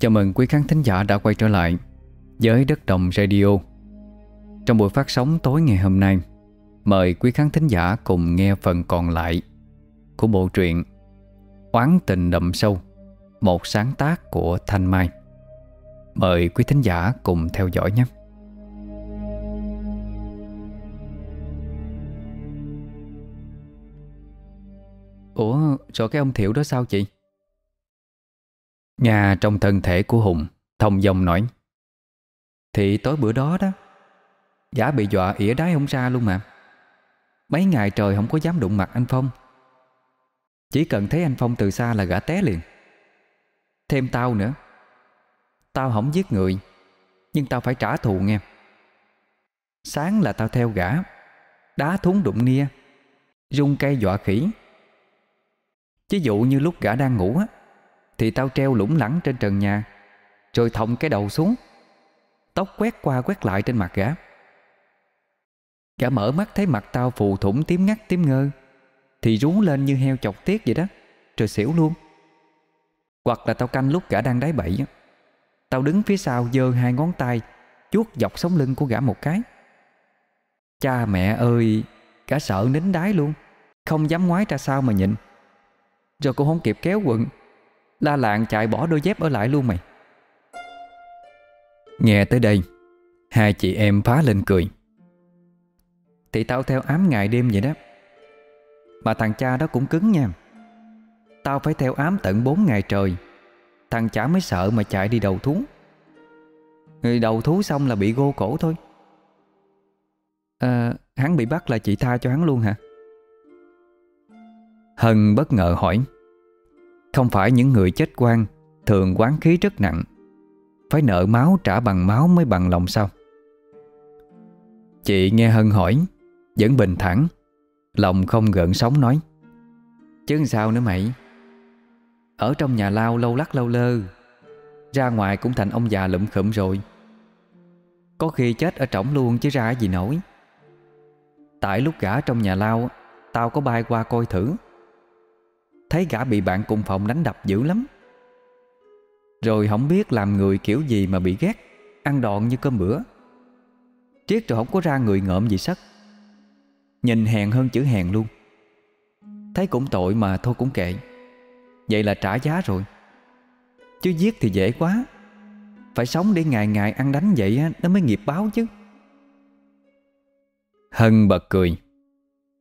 Chào mừng quý khán thính giả đã quay trở lại với Đất Đồng Radio. Trong buổi phát sóng tối ngày hôm nay, Mời quý khán thính giả cùng nghe phần còn lại Của bộ truyện Oán tình đậm sâu, Một sáng tác của Thanh Mai. Mời quý thính giả cùng theo dõi nhé. Ủa rồi cái ông Thiệu đó sao chị? Nhà trong thân thể của Hùng, Thông dòng nói. Thì tối bữa đó đó, Gã bị dọa ỉa đái không ra luôn mà. Mấy ngày trời không có dám đụng mặt anh Phong. Chỉ cần thấy anh Phong từ xa là gã té liền. Thêm tao nữa. Tao không giết người, Nhưng tao phải trả thù nghe. Sáng là tao theo gã, Đá thúng đụng nia, Rung cây dọa khỉ. Ví dụ như lúc gã đang ngủ á thì tao treo lủng lẳng trên trần nhà, Rồi thòng cái đầu xuống, Tóc quét qua quét lại trên mặt gã. Gã mở mắt thấy mặt tao phù thủng tím ngắt tím ngơ, Thì rú lên như heo chọc tiết vậy đó, Rồi xỉu luôn. Hoặc là tao canh lúc gã đang đáy bậy Tao đứng phía sau giơ hai ngón tay Chuốt dọc sống lưng của gã một cái. Cha mẹ ơi, Gã sợ nín đái luôn, Không dám ngoái ra sao mà nhìn. Rồi cũng không kịp kéo quần La lạng chạy bỏ đôi dép ở lại luôn mày. Nghe tới đây Hai chị em phá lên cười. Thì tao theo ám ngày đêm vậy đó. Mà thằng cha đó cũng cứng nha. Tao phải theo ám tận 4 ngày trời. Thằng chả mới sợ mà chạy đi đầu thú. Người đầu thú xong là bị gô cổ thôi. À, Hắn bị bắt là chị tha cho hắn luôn hả? Hân bất ngờ hỏi. Không phải những người chết quan, Thường quán khí rất nặng. Phải nợ máu trả bằng máu mới bằng lòng sao? Chị nghe Hân hỏi, Vẫn bình thản, Lòng không gợn sóng nói. Chứ sao nữa mày? Ở trong nhà lao lâu lắc lâu lơ, Ra ngoài cũng thành ông già lụm khụm rồi. Có khi chết ở trỏng luôn chứ ra gì nổi. Tại lúc gã trong nhà lao, Tao có bay qua coi thử. Thấy gã bị bạn cùng phòng đánh đập dữ lắm. Rồi không biết làm người kiểu gì mà bị ghét, Ăn đòn như cơm bữa. Triết rồi không có ra người ngợm gì sắc. Nhìn hèn hơn chữ hèn luôn. Thấy cũng tội mà thôi cũng kệ. Vậy là trả giá rồi. Chứ giết thì dễ quá. Phải sống để ngày ngày ăn đánh vậy Nó mới nghiệp báo chứ. Hân bật cười.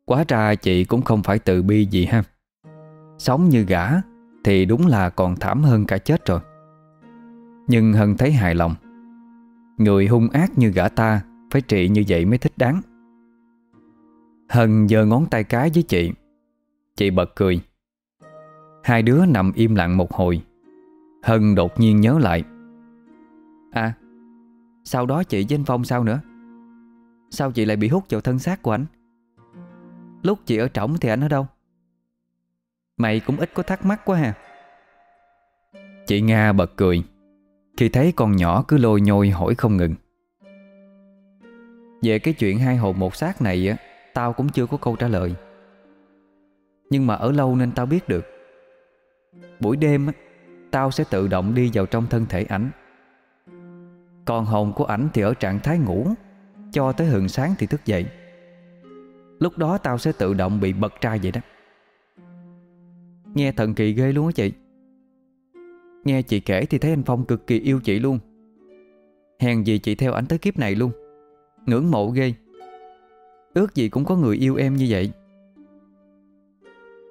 Quá ra chị cũng không phải tự bi gì ha. Sống như gã Thì đúng là còn thảm hơn cả chết rồi. Nhưng Hân thấy hài lòng. Người hung ác như gã ta Phải trị như vậy mới thích đáng. Hân giơ ngón tay cái với chị. Chị bật cười. Hai đứa nằm im lặng một hồi. Hân đột nhiên nhớ lại. À Sau đó chị với anh Phong sao nữa? Sao chị lại bị hút vào thân xác của anh? Lúc chị ở trỏng thì anh ở đâu? Mày cũng ít có thắc mắc quá ha. Chị Nga bật cười. Khi thấy con nhỏ cứ lôi nhôi hỏi không ngừng. Về cái chuyện hai hồn một xác này á, Tao cũng chưa có câu trả lời. Nhưng mà ở lâu nên tao biết được. Buổi đêm á, Tao sẽ tự động đi vào trong thân thể ảnh. Còn hồn của ảnh thì ở trạng thái ngủ, Cho tới hừng sáng thì thức dậy. Lúc đó tao sẽ tự động bị bật ra vậy đó. Nghe thần kỳ ghê luôn á chị. Nghe chị kể thì thấy anh Phong cực kỳ yêu chị luôn. Hèn gì chị theo ảnh tới kiếp này luôn. Ngưỡng mộ ghê. Ước gì cũng có người yêu em như vậy.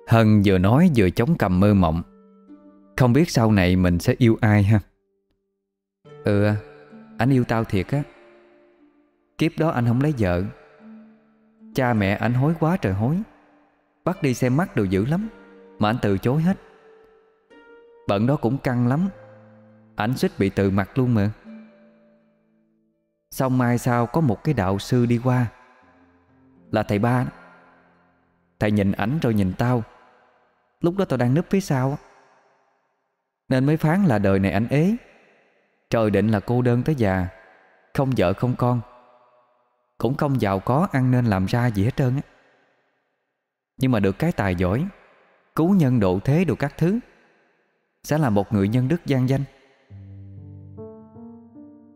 Hân vừa nói vừa chống cầm mơ mộng. Không biết sau này mình sẽ yêu ai ha? Ừ Anh yêu tao thiệt á. Kiếp đó anh không lấy vợ. Cha mẹ anh hối quá trời hối. Bắt đi xem mắt đồ dữ lắm. Mà anh từ chối hết. Bận đó cũng căng lắm. Ảnh suýt bị từ mặt luôn mà. Xong mai sau có một cái đạo sư đi qua? Là thầy ba đó. Thầy nhìn ảnh rồi nhìn tao. Lúc đó tao đang núp phía sau Nên mới phán là đời này ảnh ế. Trời định là cô đơn tới già. Không vợ không con. Cũng không giàu có ăn nên làm ra gì hết trơn á. Nhưng mà được cái tài giỏi. Cứu nhân độ thế đồ các thứ, Sẽ là một người nhân đức gian danh.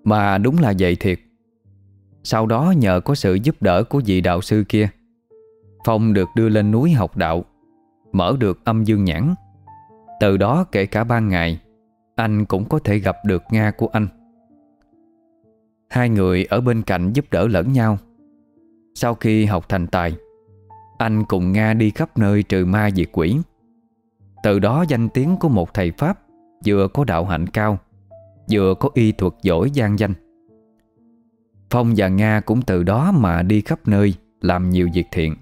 Mà đúng là vậy thiệt. Sau đó nhờ có sự giúp đỡ của vị đạo sư kia, Phong được đưa lên núi học đạo, Mở được âm dương nhãn. Từ đó kể cả ban ngày, Anh cũng có thể gặp được Nga của anh. Hai người ở bên cạnh giúp đỡ lẫn nhau. Sau khi học thành tài, Anh cùng Nga đi khắp nơi trừ ma diệt quỷ. Từ đó danh tiếng của một thầy Pháp Vừa có đạo hạnh cao, Vừa có y thuật giỏi gian danh. Phong và Nga cũng từ đó mà đi khắp nơi Làm nhiều việc thiện.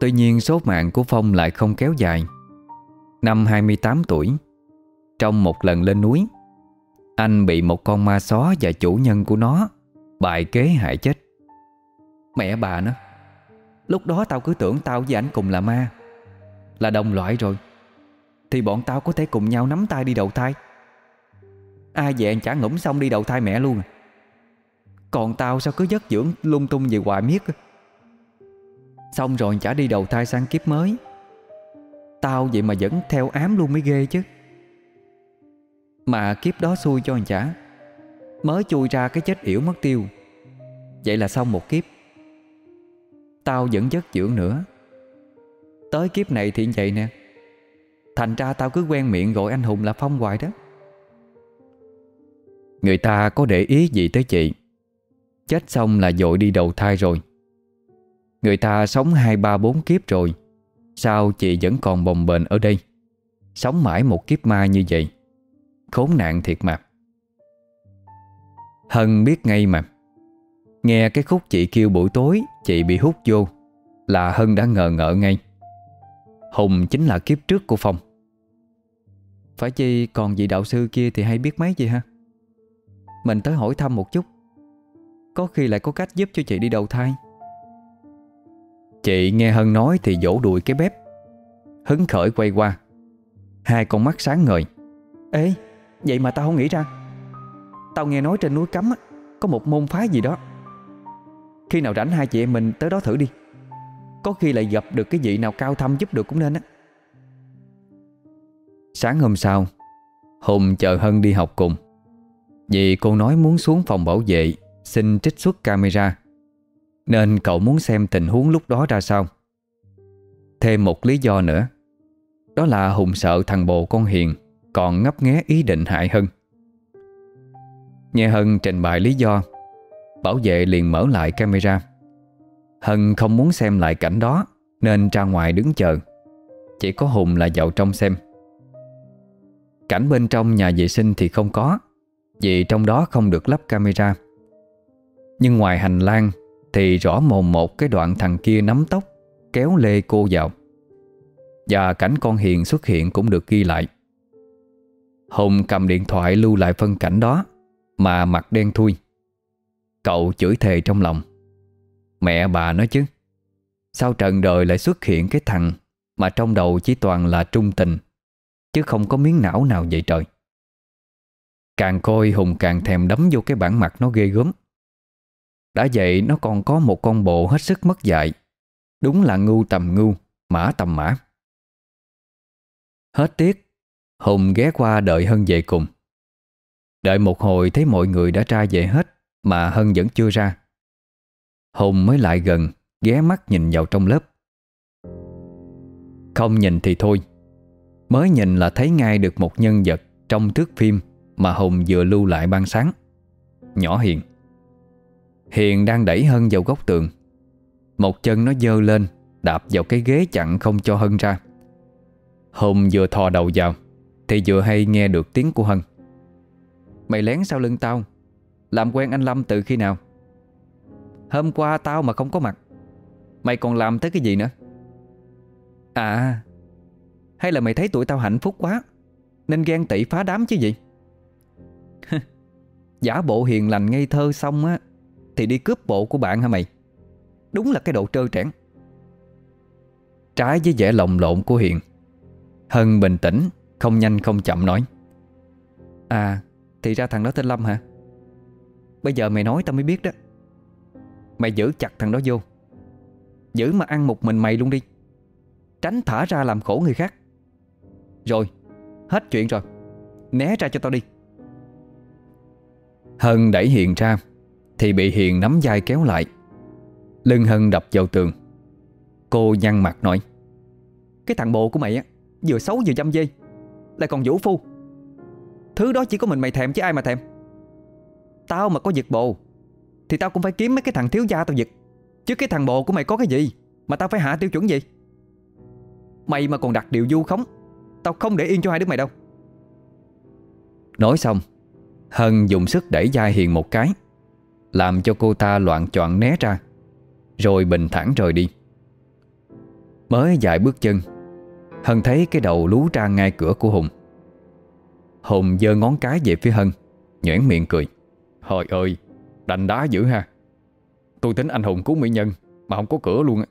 Tuy nhiên số mạng của Phong lại không kéo dài. Năm 28 tuổi, Trong một lần lên núi, Anh bị một con ma só và chủ nhân của nó Bại kế hại chết. Mẹ bà nó, Lúc đó tao cứ tưởng tao với ảnh cùng là ma. Là đồng loại rồi. Thì bọn tao có thể cùng nhau nắm tay đi đầu thai. Ai về chả ngủm xong đi đầu thai mẹ luôn à. Còn tao sao cứ giấc dưỡng lung tung về hoài miết Xong rồi chả đi đầu thai sang kiếp mới. Tao vậy mà vẫn theo ám luôn mới ghê chứ. Mà kiếp đó xui cho anh chả. Mới chui ra cái chết yểu mất tiêu. Vậy là xong một kiếp. Tao vẫn giấc dưỡng nữa. Tới kiếp này thì vậy nè. Thành ra tao cứ quen miệng gọi anh Hùng là Phong hoài đó. Người ta có để ý gì tới chị? Chết xong là dội đi đầu thai rồi. Người ta sống hai, ba, bốn kiếp rồi. Sao chị vẫn còn bồng bềnh ở đây? Sống mãi một kiếp ma như vậy, Khốn nạn thiệt mà. Hân biết ngay mà. Nghe cái khúc chị kêu buổi tối, Chị bị hút vô, Là Hân đã ngờ ngợ ngay. Hùng chính là kiếp trước của Phong. Phải chi còn vị đạo sư kia Thì hay biết mấy gì ha? Mình tới hỏi thăm một chút. Có khi lại có cách giúp cho chị đi đầu thai. Chị nghe Hân nói thì vỗ đùi cái bếp. Hứng khởi quay qua. Hai con mắt sáng ngời. Ê vậy mà tao không nghĩ ra. Tao nghe nói trên núi cấm á, Có một môn phái gì đó. Khi nào rảnh hai chị em mình tới đó thử đi. Có khi lại gặp được cái vị nào cao thâm giúp được cũng nên á. Sáng hôm sau, Hùng chờ Hân đi học cùng. Vì cô nói muốn xuống phòng bảo vệ, Xin trích xuất camera, nên cậu muốn xem tình huống lúc đó ra sao. Thêm một lý do nữa, Đó là Hùng sợ thằng bồ con Hiền Còn ngấp nghé ý định hại Hân. Nghe Hân trình bày lý do, Bảo vệ liền mở lại camera. Hân không muốn xem lại cảnh đó, Nên ra ngoài đứng chờ. Chỉ có Hùng là vào trong xem. Cảnh bên trong nhà vệ sinh thì không có, Vì trong đó không được lắp camera. Nhưng ngoài hành lang thì rõ mồn một cái đoạn thằng kia nắm tóc, Kéo lê cô vào. Và cảnh con Hiền xuất hiện cũng được ghi lại. Hùng cầm điện thoại lưu lại phân cảnh đó, Mà mặt đen thui. Cậu chửi thề trong lòng. Mẹ bà nói chứ. Sao trần đời lại xuất hiện cái thằng Mà trong đầu chỉ toàn là trung tình, Chứ không có miếng não nào vậy trời. Càng coi Hùng càng thèm đấm vô cái bản mặt nó ghê gớm. Đã vậy nó còn có một con bộ hết sức mất dạy, Đúng là ngu tầm ngu, Mã tầm mã. Hết tiếc Hùng ghé qua đợi Hân về cùng. Đợi một hồi thấy mọi người đã ra về hết Mà Hân vẫn chưa ra. Hùng mới lại gần, Ghé mắt nhìn vào trong lớp. Không nhìn thì thôi. Mới nhìn là thấy ngay được một nhân vật Trong thước phim Mà Hùng vừa lưu lại ban sáng. Nhỏ hiền. Hiền đang đẩy Hân vào góc tường. Một chân nó dơ lên, Đạp vào cái ghế chặn không cho Hân ra. Hùng vừa thò đầu vào, Thì vừa hay nghe được tiếng của Hân. Mày lén sau lưng tao. Làm quen anh Lâm từ khi nào? Hôm qua tao mà không có mặt, Mày còn làm tới cái gì nữa? À Hay là mày thấy tụi tao hạnh phúc quá, Nên ghen tị phá đám chứ gì? Giả bộ hiền lành ngây thơ xong á, thì đi cướp bộ của bạn hả mày? Đúng là cái độ trơ trẽn. Trái với vẻ lồng lộn của Hiền, Hân bình tĩnh, Không nhanh không chậm nói. À thì ra thằng đó tên Lâm hả? Bây giờ mày nói tao mới biết đó. Mày giữ chặt thằng đó vô. Giữ mà ăn một mình mày luôn đi. Tránh thả ra làm khổ người khác. Rồi, Hết chuyện rồi. Né ra cho tao đi. Hân đẩy Hiền ra, Thì bị Hiền nắm vai kéo lại. Lưng Hân đập vào tường. Cô nhăn mặt nói, Cái thằng bộ của mày á, Vừa xấu vừa dâm dê, Lại còn vũ phu. Thứ đó chỉ có mình mày thèm chứ ai mà thèm. Tao mà có giật bộ thì tao cũng phải kiếm mấy cái thằng thiếu gia tao giật. Chứ cái thằng bộ của mày có cái gì? Mà tao phải hạ tiêu chuẩn gì? Mày mà còn đặt điều du khống, Tao không để yên cho hai đứa mày đâu. Nói xong, Hân dùng sức đẩy gia Hiền một cái, Làm cho cô ta loạn choạng né ra, Rồi bình thản rời đi. Mới vài bước chân, Hân thấy cái đầu lú ra ngay cửa của Hùng. Hùng giơ ngón cái về phía Hân Nhoảng miệng cười. Hồi ơi Đành đá dữ ha. Tôi tính anh Hùng cứu mỹ nhân Mà không có cửa luôn á.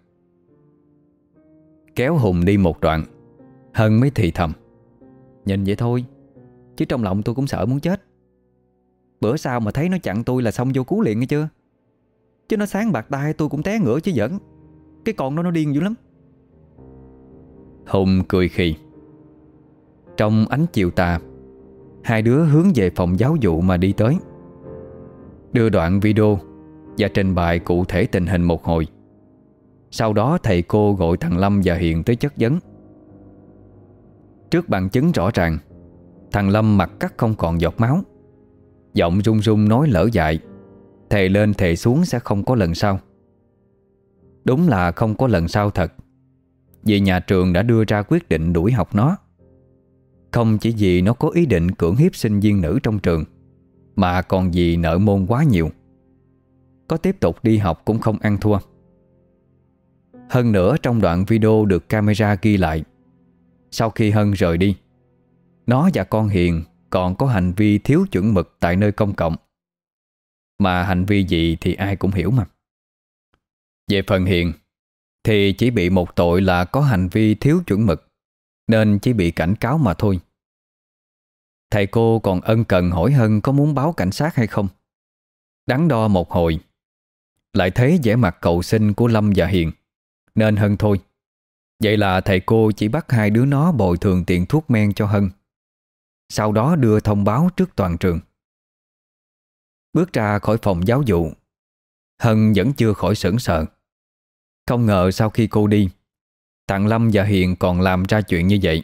Kéo Hùng đi một đoạn Hân mới thì thầm. Nhìn vậy thôi Chứ trong lòng tôi cũng sợ muốn chết. Bữa sau mà thấy nó chặn tôi là xong vô cứu liền nghe chưa? Chứ nó sáng bạc tay tôi cũng té ngửa chứ giỡn. Cái con đó nó điên dữ lắm. Hùng cười khì. Trong ánh chiều tà Hai đứa hướng về phòng giáo vụ mà đi tới Đưa đoạn video Và trình bày cụ thể tình hình một hồi. Sau đó, thầy cô gọi thằng Lâm và Hiền tới chất vấn. Trước bằng chứng rõ ràng, Thằng Lâm mặt cắt không còn giọt máu. Giọng run run nói lỡ dại, Thề lên thề xuống sẽ không có lần sau. Đúng là không có lần sau thật, Vì nhà trường đã đưa ra quyết định đuổi học nó. Không chỉ vì nó có ý định cưỡng hiếp sinh viên nữ trong trường mà còn vì nợ môn quá nhiều Có tiếp tục đi học cũng không ăn thua Hơn nữa trong đoạn video được camera ghi lại Sau khi Hân rời đi Nó và con Hiền còn có hành vi thiếu chuẩn mực tại nơi công cộng. Mà hành vi gì thì ai cũng hiểu mà. Về phần Hiền, thì chỉ bị một tội là có hành vi thiếu chuẩn mực, nên chỉ bị cảnh cáo mà thôi. Thầy cô còn ân cần hỏi Hân có muốn báo cảnh sát hay không. Đắn đo một hồi, lại thấy vẻ mặt cầu xin của Lâm và Hiền, nên Hân thôi. Vậy là thầy cô chỉ bắt hai đứa nó bồi thường tiền thuốc men cho Hân. Sau đó đưa thông báo trước toàn trường. Bước ra khỏi phòng giáo vụ Hân vẫn chưa khỏi sững sợ Không ngờ sau khi cô đi Thằng Lâm và Hiền còn làm ra chuyện như vậy.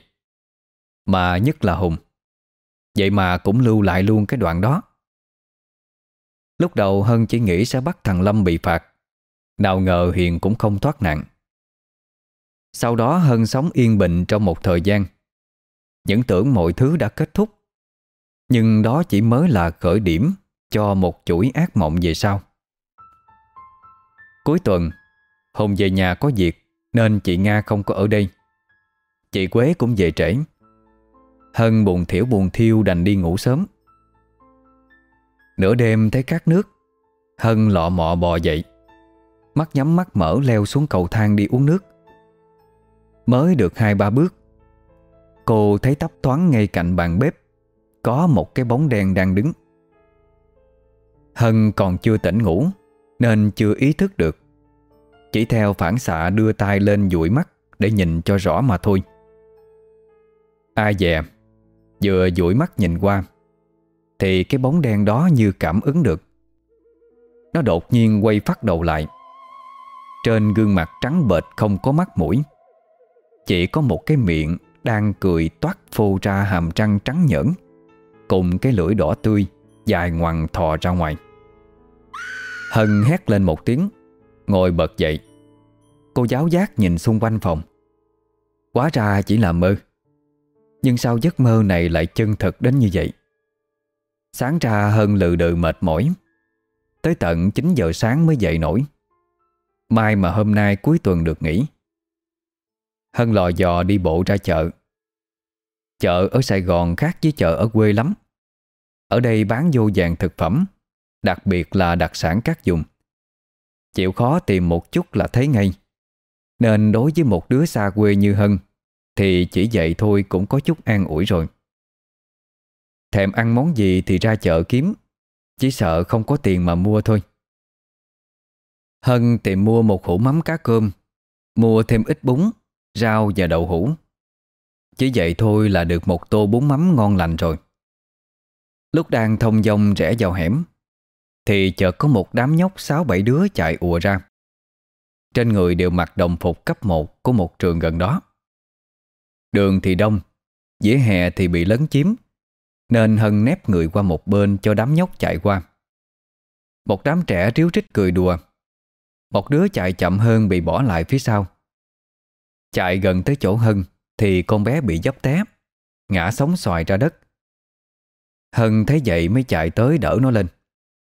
Mà nhất là Hùng. Vậy mà cũng lưu lại luôn cái đoạn đó. Lúc đầu Hân chỉ nghĩ sẽ bắt thằng Lâm bị phạt. Nào ngờ Hiền cũng không thoát nạn. Sau đó Hân sống yên bình trong một thời gian. Những tưởng mọi thứ đã kết thúc. Nhưng đó chỉ mới là khởi điểm Cho một chuỗi ác mộng về sau. Cuối tuần, Hùng về nhà có việc Nên chị Nga không có ở đây. Chị Quế cũng về trễ. Hân buồn thiểu buồn thiêu đành đi ngủ sớm. Nửa đêm thấy cát nước, Hân lọ mọ bò dậy. Mắt nhắm mắt mở leo xuống cầu thang đi uống nước. Mới được hai ba bước, Cô thấy tấp thoáng ngay cạnh bàn bếp, Có một cái bóng đen đang đứng. Hân còn chưa tỉnh ngủ, Nên chưa ý thức được. Chỉ theo phản xạ đưa tay lên dụi mắt Để nhìn cho rõ mà thôi. Ai dè Vừa dụi mắt nhìn qua, Thì cái bóng đen đó như cảm ứng được. Nó đột nhiên quay phát đầu lại. Trên gương mặt trắng bệch không có mắt mũi, Chỉ có một cái miệng đang cười toát phô ra hàm răng trắng nhẫn Cùng cái lưỡi đỏ tươi Dài ngoằn thò ra ngoài. Hân hét lên một tiếng, Ngồi bật dậy. Cô giáo giác nhìn xung quanh phòng. Quá ra chỉ là mơ. Nhưng sao giấc mơ này lại chân thật đến như vậy? Sáng ra Hân lừ đừ mệt mỏi. Tới tận 9 giờ sáng mới dậy nổi. Mai mà hôm nay cuối tuần được nghỉ. Hân lò dò đi bộ ra chợ. Chợ ở Sài Gòn khác với chợ ở quê lắm. Ở đây bán vô vàng thực phẩm, Đặc biệt là đặc sản các dùng. Chịu khó tìm một chút là thấy ngay. Nên đối với một đứa xa quê như Hân thì chỉ vậy thôi cũng có chút an ủi rồi. Thèm ăn món gì thì ra chợ kiếm, Chỉ sợ không có tiền mà mua thôi. Hân tìm mua một hũ mắm cá cơm, Mua thêm ít bún, Rau và đậu hũ. Chỉ vậy thôi là được một tô bún mắm ngon lành rồi. Lúc đang thông dong rẽ vào hẻm, Thì chợt có một đám nhóc sáu bảy đứa chạy ùa ra. Trên người đều mặc đồng phục cấp 1 Của một trường gần đó. Đường thì đông Dĩa hè thì bị lấn chiếm Nên Hân nép người qua một bên Cho đám nhóc chạy qua. Một đám trẻ ríu rít cười đùa. Một đứa chạy chậm hơn Bị bỏ lại phía sau. Chạy gần tới chỗ Hân Thì con bé bị dấp té Ngã sống xoài ra đất. Hân thấy vậy mới chạy tới đỡ nó lên.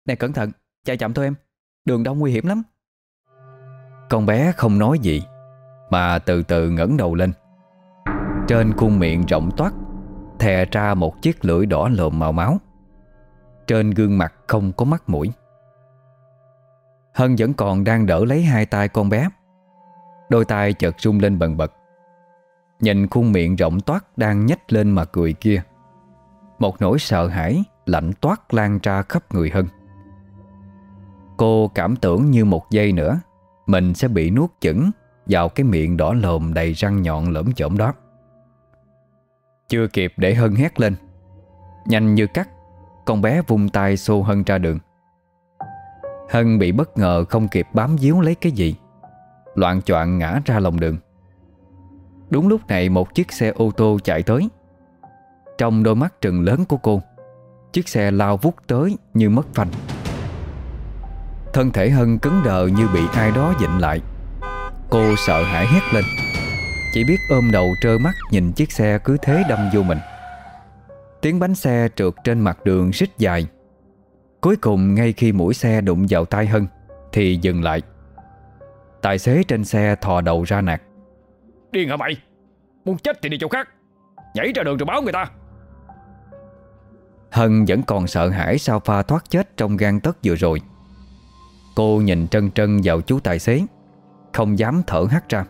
Nè cẩn thận, chạy chậm thôi em Đường đông nguy hiểm lắm. Con bé không nói gì Mà từ từ ngẩng đầu lên. Trên khuôn miệng rộng toát, Thè ra một chiếc lưỡi đỏ lồm màu máu. Trên gương mặt không có mắt mũi. Hân vẫn còn đang đỡ lấy hai tay con bé. Đôi tay chợt rung lên bần bật. Nhìn khuôn miệng rộng toát đang nhếch lên mà cười kia. Một nỗi sợ hãi lạnh toát lan ra khắp người Hân. Cô cảm tưởng như một giây nữa, Mình sẽ bị nuốt chửng Vào cái miệng đỏ lồm đầy răng nhọn lởm chởm đó. Chưa kịp để Hân hét lên. Nhanh như cắt, Con bé vung tay xô Hân ra đường. Hân bị bất ngờ không kịp bám díu lấy cái gì, Loạn choạng ngã ra lòng đường. Đúng lúc này một chiếc xe ô tô chạy tới. Trong đôi mắt trừng lớn của cô, Chiếc xe lao vút tới như mất phanh. Thân thể Hân cứng đờ như bị ai đó dịnh lại. Cô sợ hãi hét lên. Chỉ biết ôm đầu trơ mắt nhìn chiếc xe cứ thế đâm vô mình. Tiếng bánh xe trượt trên mặt đường xích dài. Cuối cùng ngay khi mũi xe đụng vào tay Hân Thì dừng lại. Tài xế trên xe thò đầu ra nạt. Điên hả mày Muốn chết thì đi chỗ khác. Nhảy ra đường rồi báo người ta. Hân vẫn còn sợ hãi sau pha thoát chết trong gan tấc vừa rồi. Cô nhìn trân trân vào chú tài xế Không dám thở hắt ra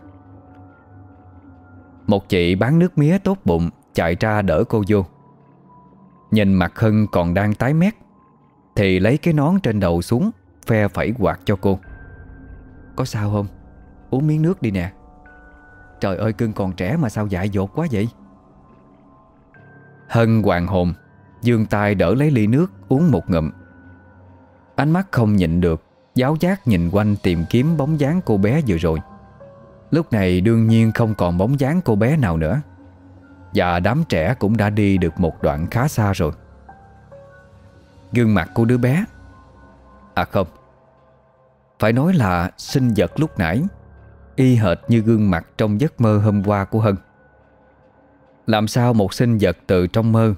một chị bán nước mía tốt bụng, Chạy ra đỡ cô vô. Nhìn mặt Hân còn đang tái mét, Thì lấy cái nón trên đầu xuống, Phe phẩy quạt cho cô. Có sao không? Uống miếng nước đi nè. Trời ơi, cưng còn trẻ mà sao dại dột quá vậy? Hân hoàng hồn Dương tay đỡ lấy ly nước, uống một ngụm. Ánh mắt không nhịn được, Giáo giác nhìn quanh tìm kiếm bóng dáng cô bé vừa rồi. Lúc này đương nhiên không còn bóng dáng cô bé nào nữa. Và đám trẻ cũng đã đi được một đoạn khá xa rồi. Gương mặt của đứa bé. À không, Phải nói là sinh vật lúc nãy, Y hệt như gương mặt trong giấc mơ hôm qua của Hân. Làm sao một sinh vật từ trong mơ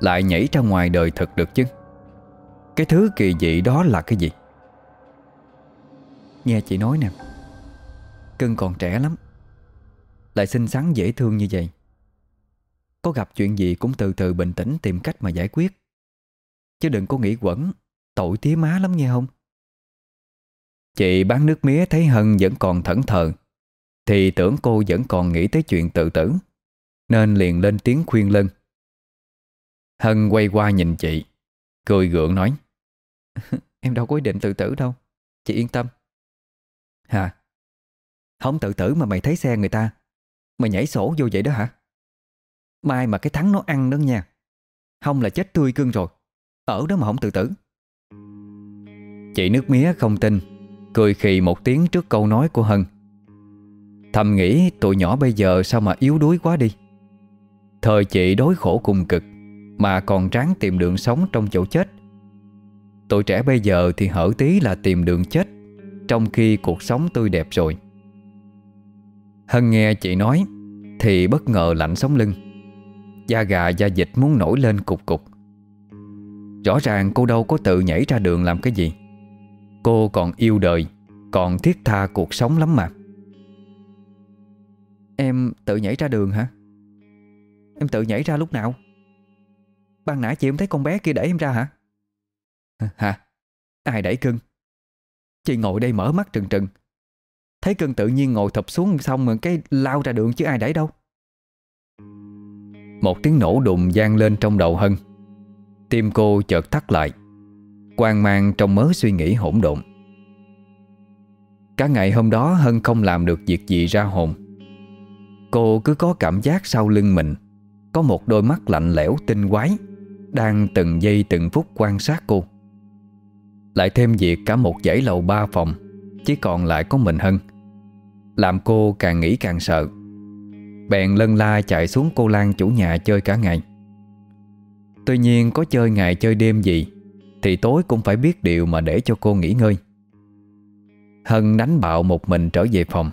Lại nhảy ra ngoài đời thật được chứ? Cái thứ kỳ dị đó là cái gì? Nghe chị nói nè. Cưng còn trẻ lắm. Lại xinh xắn dễ thương như vậy. Có gặp chuyện gì cũng từ từ bình tĩnh Tìm cách mà giải quyết. Chứ đừng có nghĩ quẩn, Tội tía má lắm nghe không? Chị bán nước mía thấy Hân vẫn còn thẫn thờ, Thì tưởng cô vẫn còn nghĩ tới chuyện tự tử, Nên liền lên tiếng khuyên lân. Hân quay qua nhìn chị, Cười gượng nói, Em đâu có ý định tự tử đâu, Chị yên tâm. Hà. Không tự tử mà mày thấy xe người ta. Mày nhảy sổ vô vậy đó hả? Mai mà cái thắng nó ăn đó nha. Không là chết tươi cưng rồi. Ở đó mà không tự tử. Chị nước mía không tin, Cười khì một tiếng trước câu nói của Hân. Thầm nghĩ tụi nhỏ bây giờ sao mà yếu đuối quá đi. Thời chị đối khổ cùng cực, Mà còn ráng tìm đường sống trong chỗ chết. Tụi trẻ bây giờ thì hở tí là tìm đường chết, Trong khi cuộc sống tươi đẹp rồi. Hân nghe chị nói, Thì bất ngờ lạnh sống lưng Da gà, da dịch muốn nổi lên cục cục Rõ ràng cô đâu có tự nhảy ra đường làm cái gì Cô còn yêu đời, Còn thiết tha cuộc sống lắm mà Em tự nhảy ra đường hả? Em tự nhảy ra lúc nào? Ban nãy chị không thấy con bé kia đẩy em ra hả? Hả? Ai đẩy cưng? Chị ngồi đây mở mắt trừng trừng Thấy cưng tự nhiên ngồi thập xuống xong rồi cái lao ra đường chứ ai đẩy đâu. Một tiếng nổ đùng gian lên trong đầu Hân. Tim cô chợt thắt lại, Quang mang trong mớ suy nghĩ hỗn độn. Cả ngày hôm đó Hân không làm được việc gì ra hồn. Cô cứ có cảm giác sau lưng mình, Có một đôi mắt lạnh lẽo tinh quái Đang từng giây từng phút quan sát cô. Lại thêm việc cả một dãy lầu ba phòng, Chỉ còn lại có mình Hân. Làm cô càng nghĩ càng sợ. Bèn lân la chạy xuống cô Lan chủ nhà chơi cả ngày. Tuy nhiên có chơi ngày chơi đêm gì, Thì tối cũng phải biết điều mà để cho cô nghỉ ngơi. Hân đánh bạo một mình trở về phòng.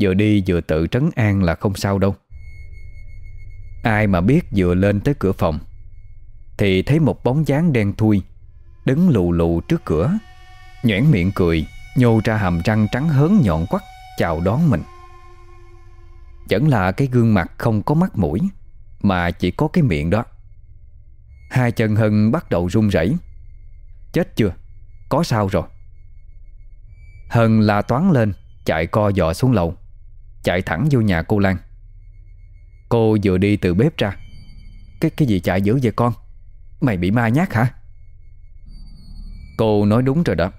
Vừa đi vừa tự trấn an là không sao đâu. Ai mà biết vừa lên tới cửa phòng, Thì thấy một bóng dáng đen thui, Đứng lù lù trước cửa, Nhoẻn miệng cười, Nhô ra hàm răng trắng hớn nhọn quắc. Chào đón mình. Vẫn là cái gương mặt không có mắt mũi, Mà chỉ có cái miệng đó. Hai chân Hân bắt đầu run rẩy. Chết chưa? Có sao rồi? Hân la toán lên, Chạy co dò xuống lầu, Chạy thẳng vô nhà cô Lan. Cô vừa đi từ bếp ra. Cái cái gì chạy dữ vậy con? Mày bị ma nhát hả? Cô nói đúng rồi đó.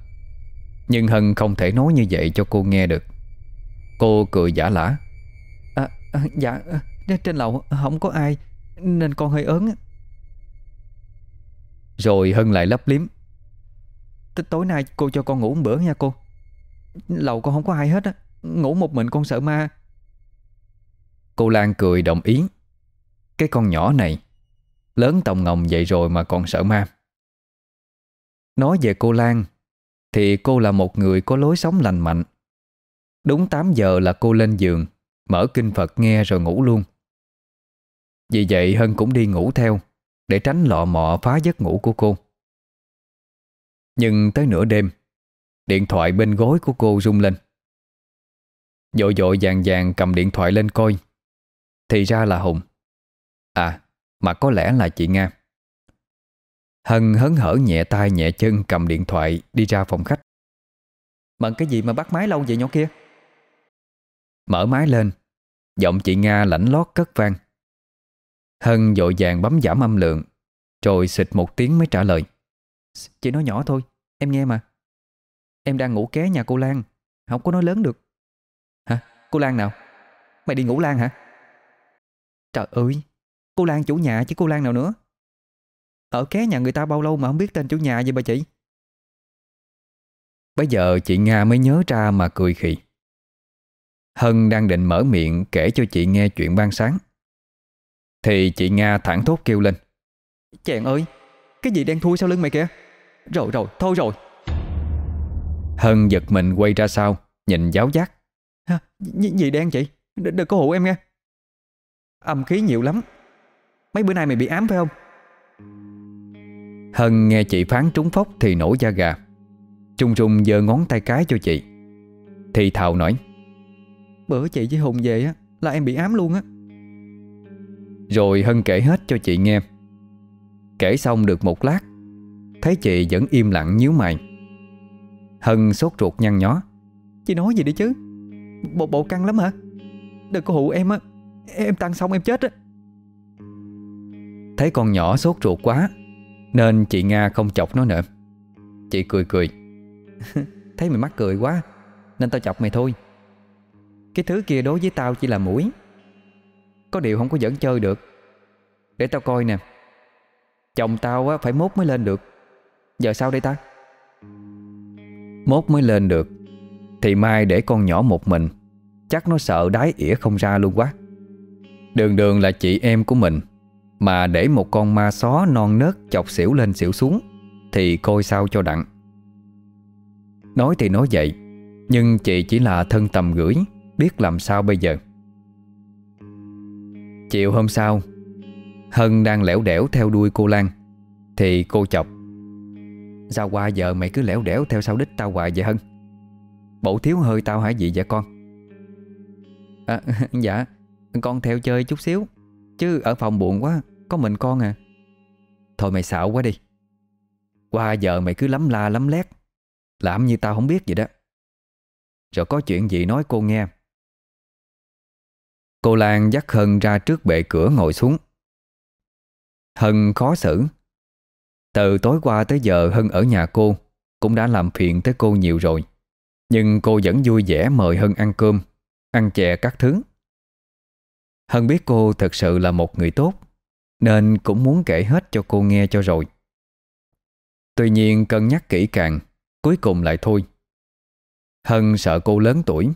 Nhưng Hân không thể nói như vậy cho cô nghe được. Cô cười giả lả. À, à, Dạ Trên lầu không có ai Nên con hơi ớn Rồi Hân lại lấp liếm. Tối nay cô cho con ngủ một bữa nha cô. Lầu con không có ai hết á Ngủ một mình con sợ ma. Cô Lan cười đồng ý. Cái con nhỏ này Lớn tòng ngồng vậy rồi mà còn sợ ma. Nói về cô Lan Thì cô là một người có lối sống lành mạnh Đúng 8 giờ là cô lên giường, Mở kinh Phật nghe rồi ngủ luôn. Vì vậy Hân cũng đi ngủ theo, Để tránh lọ mọ phá giấc ngủ của cô. Nhưng tới nửa đêm, Điện thoại bên gối của cô rung lên. Dội dội vàng vàng cầm điện thoại lên coi. Thì ra là Hùng. À mà có lẽ là chị Nga. Hân hớn hở nhẹ tay nhẹ chân cầm điện thoại đi ra phòng khách. Bận cái gì mà bắt máy lâu vậy nhỏ kia? Mở máy lên. Giọng chị Nga lãnh lót cất vang. Hân dội vàng bấm giảm âm lượng, Rồi xịt một tiếng mới trả lời. Chị nói nhỏ thôi, Em nghe mà. Em đang ngủ ké nhà cô Lan, Không có nói lớn được. Hả? Cô Lan nào? Mày đi ngủ Lan hả? Trời ơi, Cô Lan chủ nhà chứ cô Lan nào nữa. Ở ké nhà người ta bao lâu mà không biết tên chủ nhà vậy bà chị? Bây giờ chị Nga mới nhớ ra mà cười khì. Hân đang định mở miệng kể cho chị nghe chuyện ban sáng. Thì chị Nga thẳng thốt kêu lên. Chàng ơi Cái gì đang thui sau lưng mày kìa? Rồi rồi thôi rồi. Hân giật mình quay ra sau Nhìn giáo giác. Hả? Gì đen chị đ Đừng có hụ em nghe. Âm khí nhiều lắm. Mấy bữa nay mày bị ám phải không? Hân nghe chị phán trúng phốc Thì nổi da gà. Trung trung giơ ngón tay cái cho chị. Thì thào nói Bữa chị với Hùng về á Là em bị ám luôn á. Rồi Hân kể hết cho chị nghe. Kể xong được một lát Thấy chị vẫn im lặng nhíu mày. Hân sốt ruột nhăn nhó. Chị nói gì đi chứ? Bộ bộ căng lắm hả? Đừng có hụ em á. Em tăng xong em chết á. Thấy con nhỏ sốt ruột quá Nên chị Nga không chọc nó nữa. Chị cười cười. Thấy mày mắc cười quá Nên tao chọc mày thôi cái thứ kia đối với tao chỉ là mũi. Có điều không có dẫn chơi được. Để tao coi nè. Chồng tao á, phải mốt mới lên được. Giờ sao đây ta? Mốt mới lên được Thì mai để con nhỏ một mình. Chắc nó sợ đái ỉa không ra luôn quá. Đường đường là chị em của mình. Mà để một con ma xó non nớt Chọc xỉu lên xỉu xuống Thì coi sao cho đặng. Nói thì nói vậy Nhưng chị chỉ là thân tầm gửi. Biết làm sao bây giờ. Chiều hôm sau Hân đang lẻo đẻo theo đuôi cô Lan Thì cô chọc. Sao qua giờ mày cứ lẻo đẻo theo sau đích tao hoài vậy Hân? Bộ thiếu hơi tao hả gì vậy con? À, Dạ Con theo chơi chút xíu Chứ ở phòng buồn quá Có mình con à. Thôi mày xạo quá đi. Qua giờ mày cứ lắm la lắm lét Làm như tao không biết vậy đó. Rồi có chuyện gì nói cô nghe. Cô Lan dắt Hân ra trước bệ cửa ngồi xuống. Hân khó xử. Từ tối qua tới giờ Hân ở nhà cô, Cũng đã làm phiền tới cô nhiều rồi. Nhưng cô vẫn vui vẻ mời Hân ăn cơm, Ăn chè các thứ. Hân biết cô thật sự là một người tốt, Nên cũng muốn kể hết cho cô nghe cho rồi. Tuy nhiên cân nhắc kỹ càng, Cuối cùng lại thôi. Hân sợ cô lớn tuổi,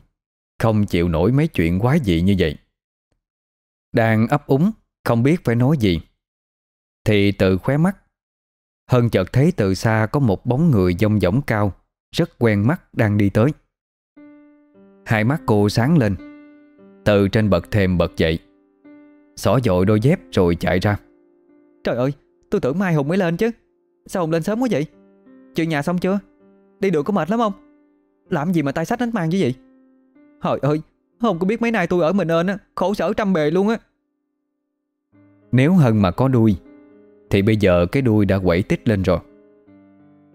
Không chịu nổi mấy chuyện quái dị như vậy. Đang ấp úng, Không biết phải nói gì. Thì tự khóe mắt, Hân chợt thấy từ xa có một bóng người dông dỏng cao, Rất quen mắt đang đi tới. Hai mắt cô sáng lên, Từ trên bậc thềm bật dậy, Xỏ dội đôi dép rồi chạy ra. Trời ơi, tôi tưởng mai Hùng mới lên chứ. Sao Hùng lên sớm quá vậy? Chuyện nhà xong chưa? Đi đường có mệt lắm không? Làm gì mà tay sách đánh mang như vậy? Trời ơi không có biết mấy nay tôi ở mình ơn á Khổ sở trăm bề luôn á. Nếu Hân mà có đuôi Thì bây giờ cái đuôi đã quẩy tích lên rồi.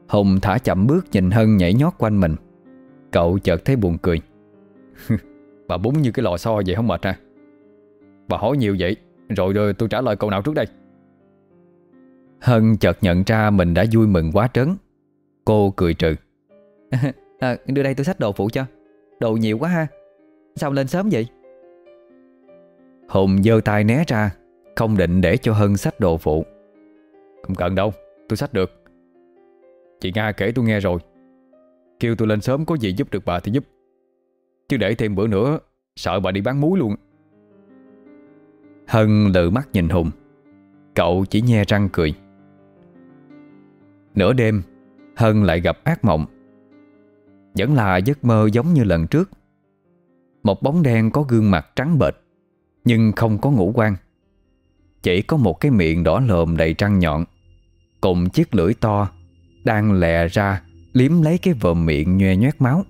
Hùng thả chậm bước nhìn Hân nhảy nhót quanh mình. Cậu chợt thấy buồn cười. cười Bà búng như cái lò xo vậy không mệt à Bà hỏi nhiều vậy Rồi, rồi tôi trả lời câu nào trước đây? Hân chợt nhận ra mình đã vui mừng quá trớn. Cô cười trừ. À, Đưa đây tôi xách đồ phụ cho. Đồ nhiều quá ha. Sao lên sớm vậy? Hùng giơ tay né ra, Không định để cho Hân sách đồ phụ. Không cần đâu, Tôi sách được. Chị Nga kể tôi nghe rồi. Kêu tôi lên sớm có gì giúp được bà thì giúp. Chứ để thêm bữa nữa, Sợ bà đi bán muối luôn. Hân lự mắt nhìn Hùng. Cậu chỉ nhe răng cười. Nửa đêm, Hân lại gặp ác mộng. Vẫn là giấc mơ giống như lần trước. Một bóng đen có gương mặt trắng bệch, Nhưng không có ngũ quan. Chỉ có một cái miệng đỏ lồm đầy trăng nhọn, Cùng chiếc lưỡi to Đang lè ra Liếm lấy cái vòm miệng nhoe nhoét máu.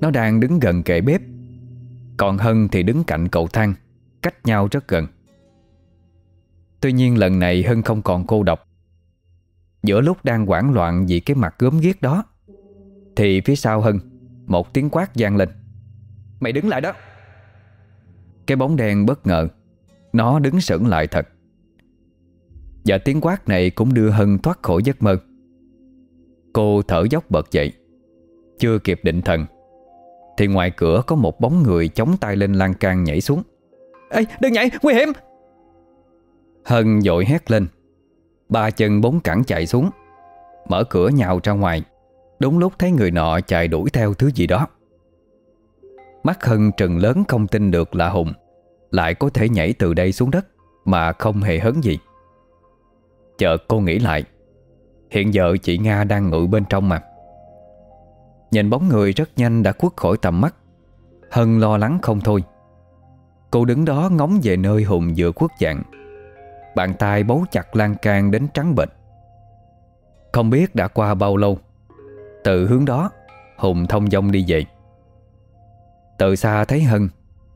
Nó đang đứng gần kệ bếp, Còn Hân thì đứng cạnh cầu thang, Cách nhau rất gần. Tuy nhiên lần này Hân không còn cô độc. Giữa lúc đang hoảng loạn vì cái mặt gớm ghiếc đó, Thì phía sau Hân, Một tiếng quát vang lên. Mày đứng lại đó. Cái bóng đen bất ngờ. Nó đứng sững lại thật. Và tiếng quát này cũng đưa Hân thoát khỏi giấc mơ. Cô thở dốc bật dậy. Chưa kịp định thần, Thì ngoài cửa có một bóng người chống tay lên lan can nhảy xuống. Ê, đừng nhảy, nguy hiểm! Hân dội hét lên. Ba chân bốn cẳng chạy xuống. Mở cửa nhào ra ngoài. Đúng lúc thấy người nọ chạy đuổi theo thứ gì đó. Mắt Hân trừng lớn không tin được là Hùng. Lại có thể nhảy từ đây xuống đất Mà không hề hấn gì. Chợt cô nghĩ lại, Hiện giờ chị Nga đang ngự bên trong mà. Nhìn bóng người rất nhanh đã khuất khỏi tầm mắt, Hân lo lắng không thôi. Cô đứng đó ngóng về nơi Hùng vừa khuất dạng. Bàn tay bấu chặt lan can đến trắng bệch. Không biết đã qua bao lâu, Từ hướng đó, Hùng thông dong đi về. Từ xa thấy Hân,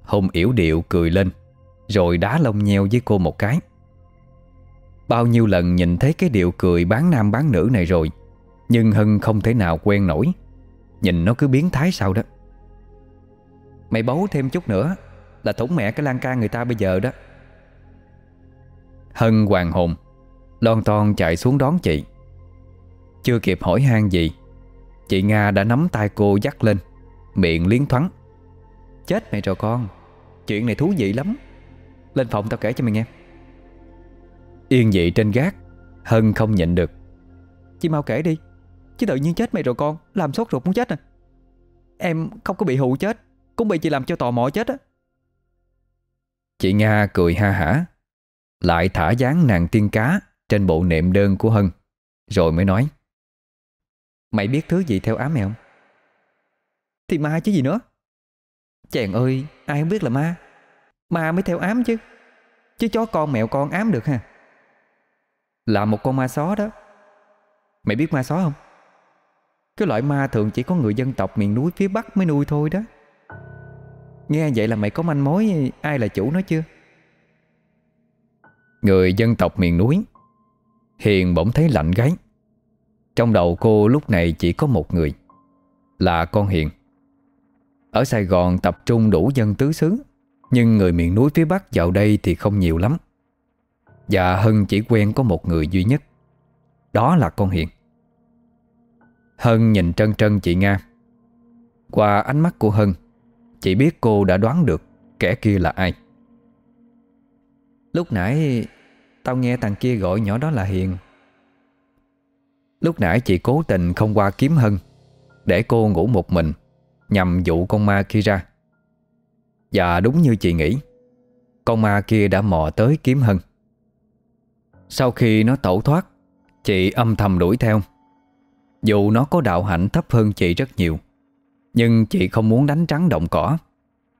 Hùng yểu điệu cười lên, Rồi đá lông nheo với cô một cái. Bao nhiêu lần nhìn thấy cái điệu cười bán nam bán nữ này rồi, Nhưng Hân không thể nào quen nổi. Nhìn nó cứ biến thái sao đó. Mày bấu thêm chút nữa Là thủng mẹ cái lan can người ta bây giờ đó. Hân hoàng hồn Lon ton chạy xuống đón chị. Chưa kịp hỏi han gì, Chị Nga đã nắm tay cô dắt lên, Miệng liến thoáng. Chết mẹ rồi con. Chuyện này thú vị lắm. Lên phòng tao kể cho mày nghe. Yên dị trên gác, Hân không nhịn được. Chị mau kể đi, Chứ tự nhiên chết mày rồi con, Làm sốt ruột muốn chết à. Em không có bị hụ chết, Cũng bị chị làm cho tò mò chết á. Chị Nga cười ha hả, lại thả dáng nàng tiên cá Trên bộ nệm đơn của Hân, Rồi mới nói. Mày biết thứ gì theo ám mày không? Thì ma chứ gì nữa. Chàng ơi, Ai không biết là ma? Ma mới theo ám chứ. Chứ chó con mèo con ám được ha. Là một con ma só đó. Mày biết ma só không? Cái loại ma thường chỉ có người dân tộc miền núi phía Bắc mới nuôi thôi đó. Nghe vậy là mày có manh mối ai là chủ nó chưa? Người dân tộc miền núi. Hiền bỗng thấy lạnh gáy Trong đầu cô lúc này chỉ có một người. Là con Hiền. Ở Sài Gòn tập trung đủ dân tứ xứ, Nhưng người miền núi phía Bắc vào đây thì không nhiều lắm. Và Hân chỉ quen có một người duy nhất, Đó là con Hiền. Hân nhìn trân trân chị Nga. Qua ánh mắt của Hân, Chị biết cô đã đoán được Kẻ kia là ai. Lúc nãy, Tao nghe thằng kia gọi nhỏ đó là Hiền. Lúc nãy chị cố tình không qua kiếm Hân, Để cô ngủ một mình. Nhằm dụ con ma kia ra. Và đúng như chị nghĩ, Con ma kia đã mò tới kiếm Hân. Sau khi nó tẩu thoát, Chị âm thầm đuổi theo. Dù nó có đạo hạnh thấp hơn chị rất nhiều, Nhưng chị không muốn đánh trắng động cỏ.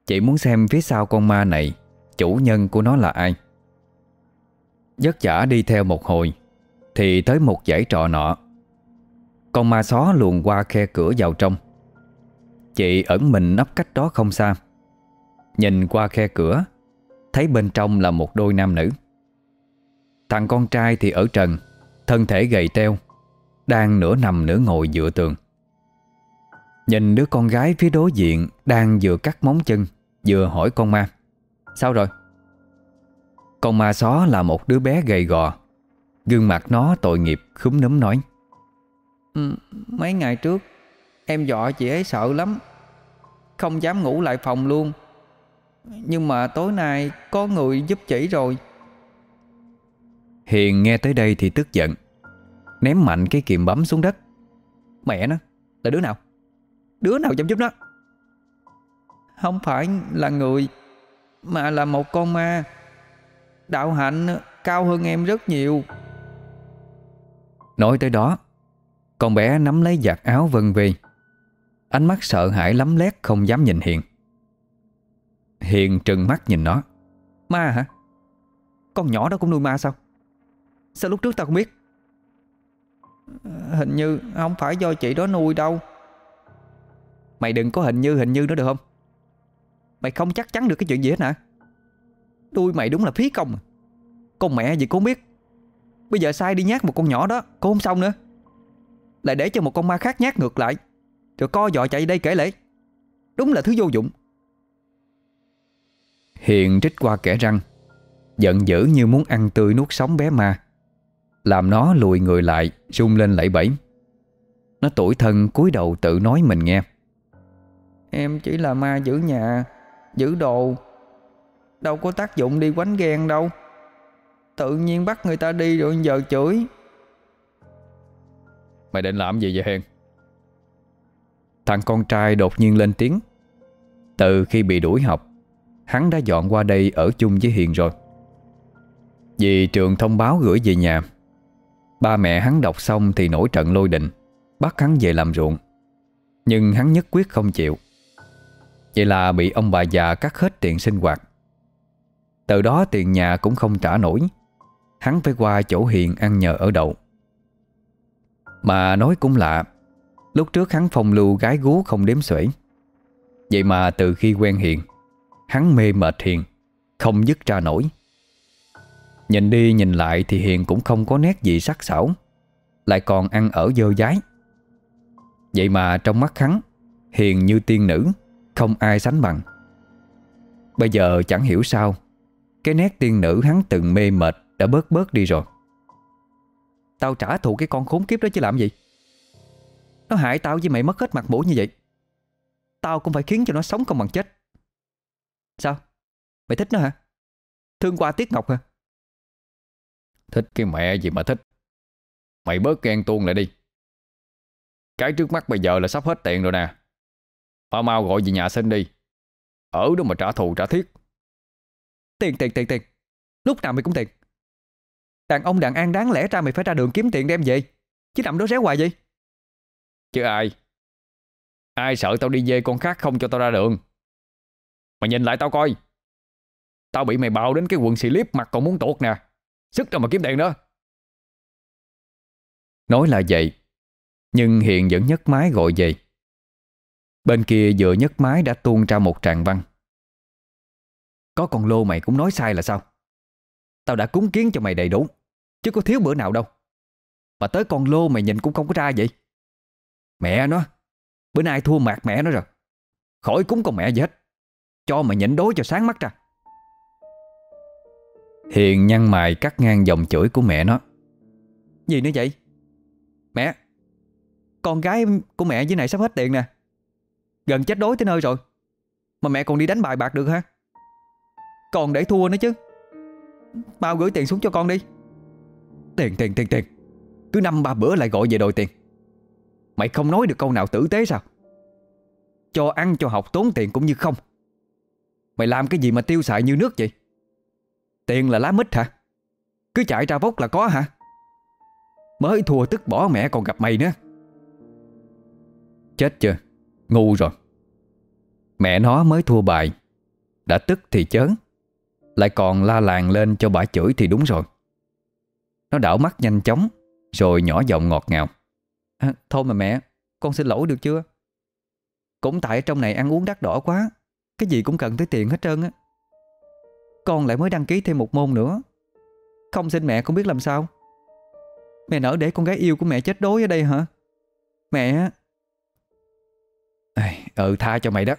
Chị muốn xem phía sau con ma này Chủ nhân của nó là ai. Giấc giả đi theo một hồi, Thì tới một dãy trọ nọ. Con ma xó luồn qua khe cửa vào trong. Chị ẩn mình nấp cách đó không xa. Nhìn qua khe cửa, Thấy bên trong là một đôi nam nữ. Thằng con trai thì ở trần, Thân thể gầy teo Đang nửa nằm nửa ngồi dựa tường. Nhìn đứa con gái phía đối diện Đang vừa cắt móng chân, Vừa hỏi con ma, Sao rồi? Con ma xó là một đứa bé gầy gò, Gương mặt nó tội nghiệp, khúm núm nói ừ, Mấy ngày trước Em dọa chị ấy sợ lắm. Không dám ngủ lại phòng luôn. Nhưng mà tối nay Có người giúp chỉ rồi. Hiền nghe tới đây thì tức giận. Ném mạnh cái kìm bấm xuống đất. Mẹ nó Là đứa nào? Đứa nào dám giúp nó? Không phải là người Mà là một con ma. Đạo hạnh cao hơn em rất nhiều. Nói tới đó Con bé nắm lấy giặt áo vân về Ánh mắt sợ hãi lắm lét Không dám nhìn Hiền. Hiền trừng mắt nhìn nó. Ma hả? Con nhỏ đó cũng nuôi ma sao? Sao lúc trước tao không biết? Hình như không phải do chị đó nuôi đâu. Mày đừng có hình như hình như nữa được không? Mày không chắc chắn được cái chuyện gì hết hả? Đuôi mày đúng là phí công à. Con mẹ gì cũng biết. Bây giờ sai đi nhát một con nhỏ đó Cô không xong nữa. Lại để cho một con ma khác nhát ngược lại. Rồi co dọ chạy đây kể lễ. Đúng là thứ vô dụng. Hiền trích qua kẻ răng, Giận dữ như muốn ăn tươi nuốt sống bé ma. Làm nó lùi người lại, rung lên lẫy bẫy. Nó tuổi thân cúi đầu tự nói mình nghe. Em chỉ là ma giữ nhà, Giữ đồ. Đâu có tác dụng đi quánh ghen đâu. Tự nhiên bắt người ta đi rồi giờ chửi. Mày định làm gì vậy Hiền? Thằng con trai đột nhiên lên tiếng. Từ khi bị đuổi học, Hắn đã dọn qua đây ở chung với Hiền rồi. Vì trường thông báo gửi về nhà, Ba mẹ hắn đọc xong thì nổi trận lôi định Bắt hắn về làm ruộng. Nhưng hắn nhất quyết không chịu. Vậy là bị ông bà già cắt hết tiền sinh hoạt. Từ đó tiền nhà cũng không trả nổi. Hắn phải qua chỗ Hiền ăn nhờ ở đậu. Mà nói cũng lạ Lúc trước hắn phong lưu gái gú không đếm xuể. Vậy mà từ khi quen Hiền, Hắn mê mệt Hiền, Không dứt ra nổi. Nhìn đi nhìn lại thì Hiền cũng không có nét gì sắc sảo, Lại còn ăn ở dơ dái. Vậy mà trong mắt hắn, Hiền như tiên nữ, Không ai sánh bằng. Bây giờ chẳng hiểu sao, Cái nét tiên nữ hắn từng mê mệt Đã bớt bớt đi rồi. Tao trả thù cái con khốn kiếp đó chứ làm gì? Nó hại tao với mày mất hết mặt mũi như vậy. Tao cũng phải khiến cho nó sống không bằng chết. Sao? Mày thích nó hả? Thương qua Tiết Ngọc hả? Thích cái mẹ gì mà thích. Mày bớt ghen tuông lại đi. Cái trước mắt bây giờ là sắp hết tiền rồi nè. Mau mau gọi về nhà xin đi. Ở đó mà trả thù trả thiết. Tiền tiền tiền tiền. Lúc nào mày cũng tiền. Đàn ông đàn an đáng lẽ ra mày phải ra đường kiếm tiền đem về. Chứ nằm đó réo hoài gì Chứ ai? Ai sợ tao đi dê con khác không cho tao ra đường? Mày nhìn lại tao coi. Tao bị mày bao đến cái quần xì líp mặt còn muốn tuột nè. Sức đâu mà kiếm tiền đó. Nói là vậy, Nhưng Hiền vẫn nhấc máy gọi về. Bên kia vừa nhấc máy đã tuôn ra một tràng văn. Có con lô mày cũng nói sai là sao? Tao đã cúng kiến cho mày đầy đủ, Chứ có thiếu bữa nào đâu. Mà tới con lô mày nhìn cũng không có ra vậy. Mẹ nó, Bữa nay thua mạc mẹ nó rồi. Khỏi cúng con mẹ gì hết. Cho mày nhịn đối cho sáng mắt ra. Hiền nhăn mày cắt ngang dòng chửi của mẹ nó. Gì nữa vậy? Mẹ, Con gái của mẹ dưới này sắp hết tiền nè. Gần chết đói tới nơi rồi. Mà mẹ còn đi đánh bài bạc được ha Còn để thua nữa chứ. Mau gửi tiền xuống cho con đi. Tiền tiền tiền tiền. Cứ năm ba bữa lại gọi về đòi tiền. Mày không nói được câu nào tử tế sao? Cho ăn, cho học, tốn tiền cũng như không. Mày làm cái gì mà tiêu xài như nước vậy? Tiền là lá mít hả? Cứ chạy ra vốc là có hả? Mới thua tức bỏ mẹ còn gặp mày nữa. Chết chưa? Ngu rồi. Mẹ nó mới thua bài. Đã tức thì chớn. Lại còn la làng lên cho bà chửi thì đúng rồi. Nó đảo mắt nhanh chóng, Rồi nhỏ giọng ngọt ngào à, Thôi mà mẹ Con xin lỗi được chưa? Cũng tại trong này ăn uống đắt đỏ quá Cái gì cũng cần tới tiền hết trơn á. Con lại mới đăng ký thêm một môn nữa. Không xin mẹ không biết làm sao? Mẹ nỡ để con gái yêu của mẹ chết đói ở đây hả? Mẹ Ừ tha cho mày đó.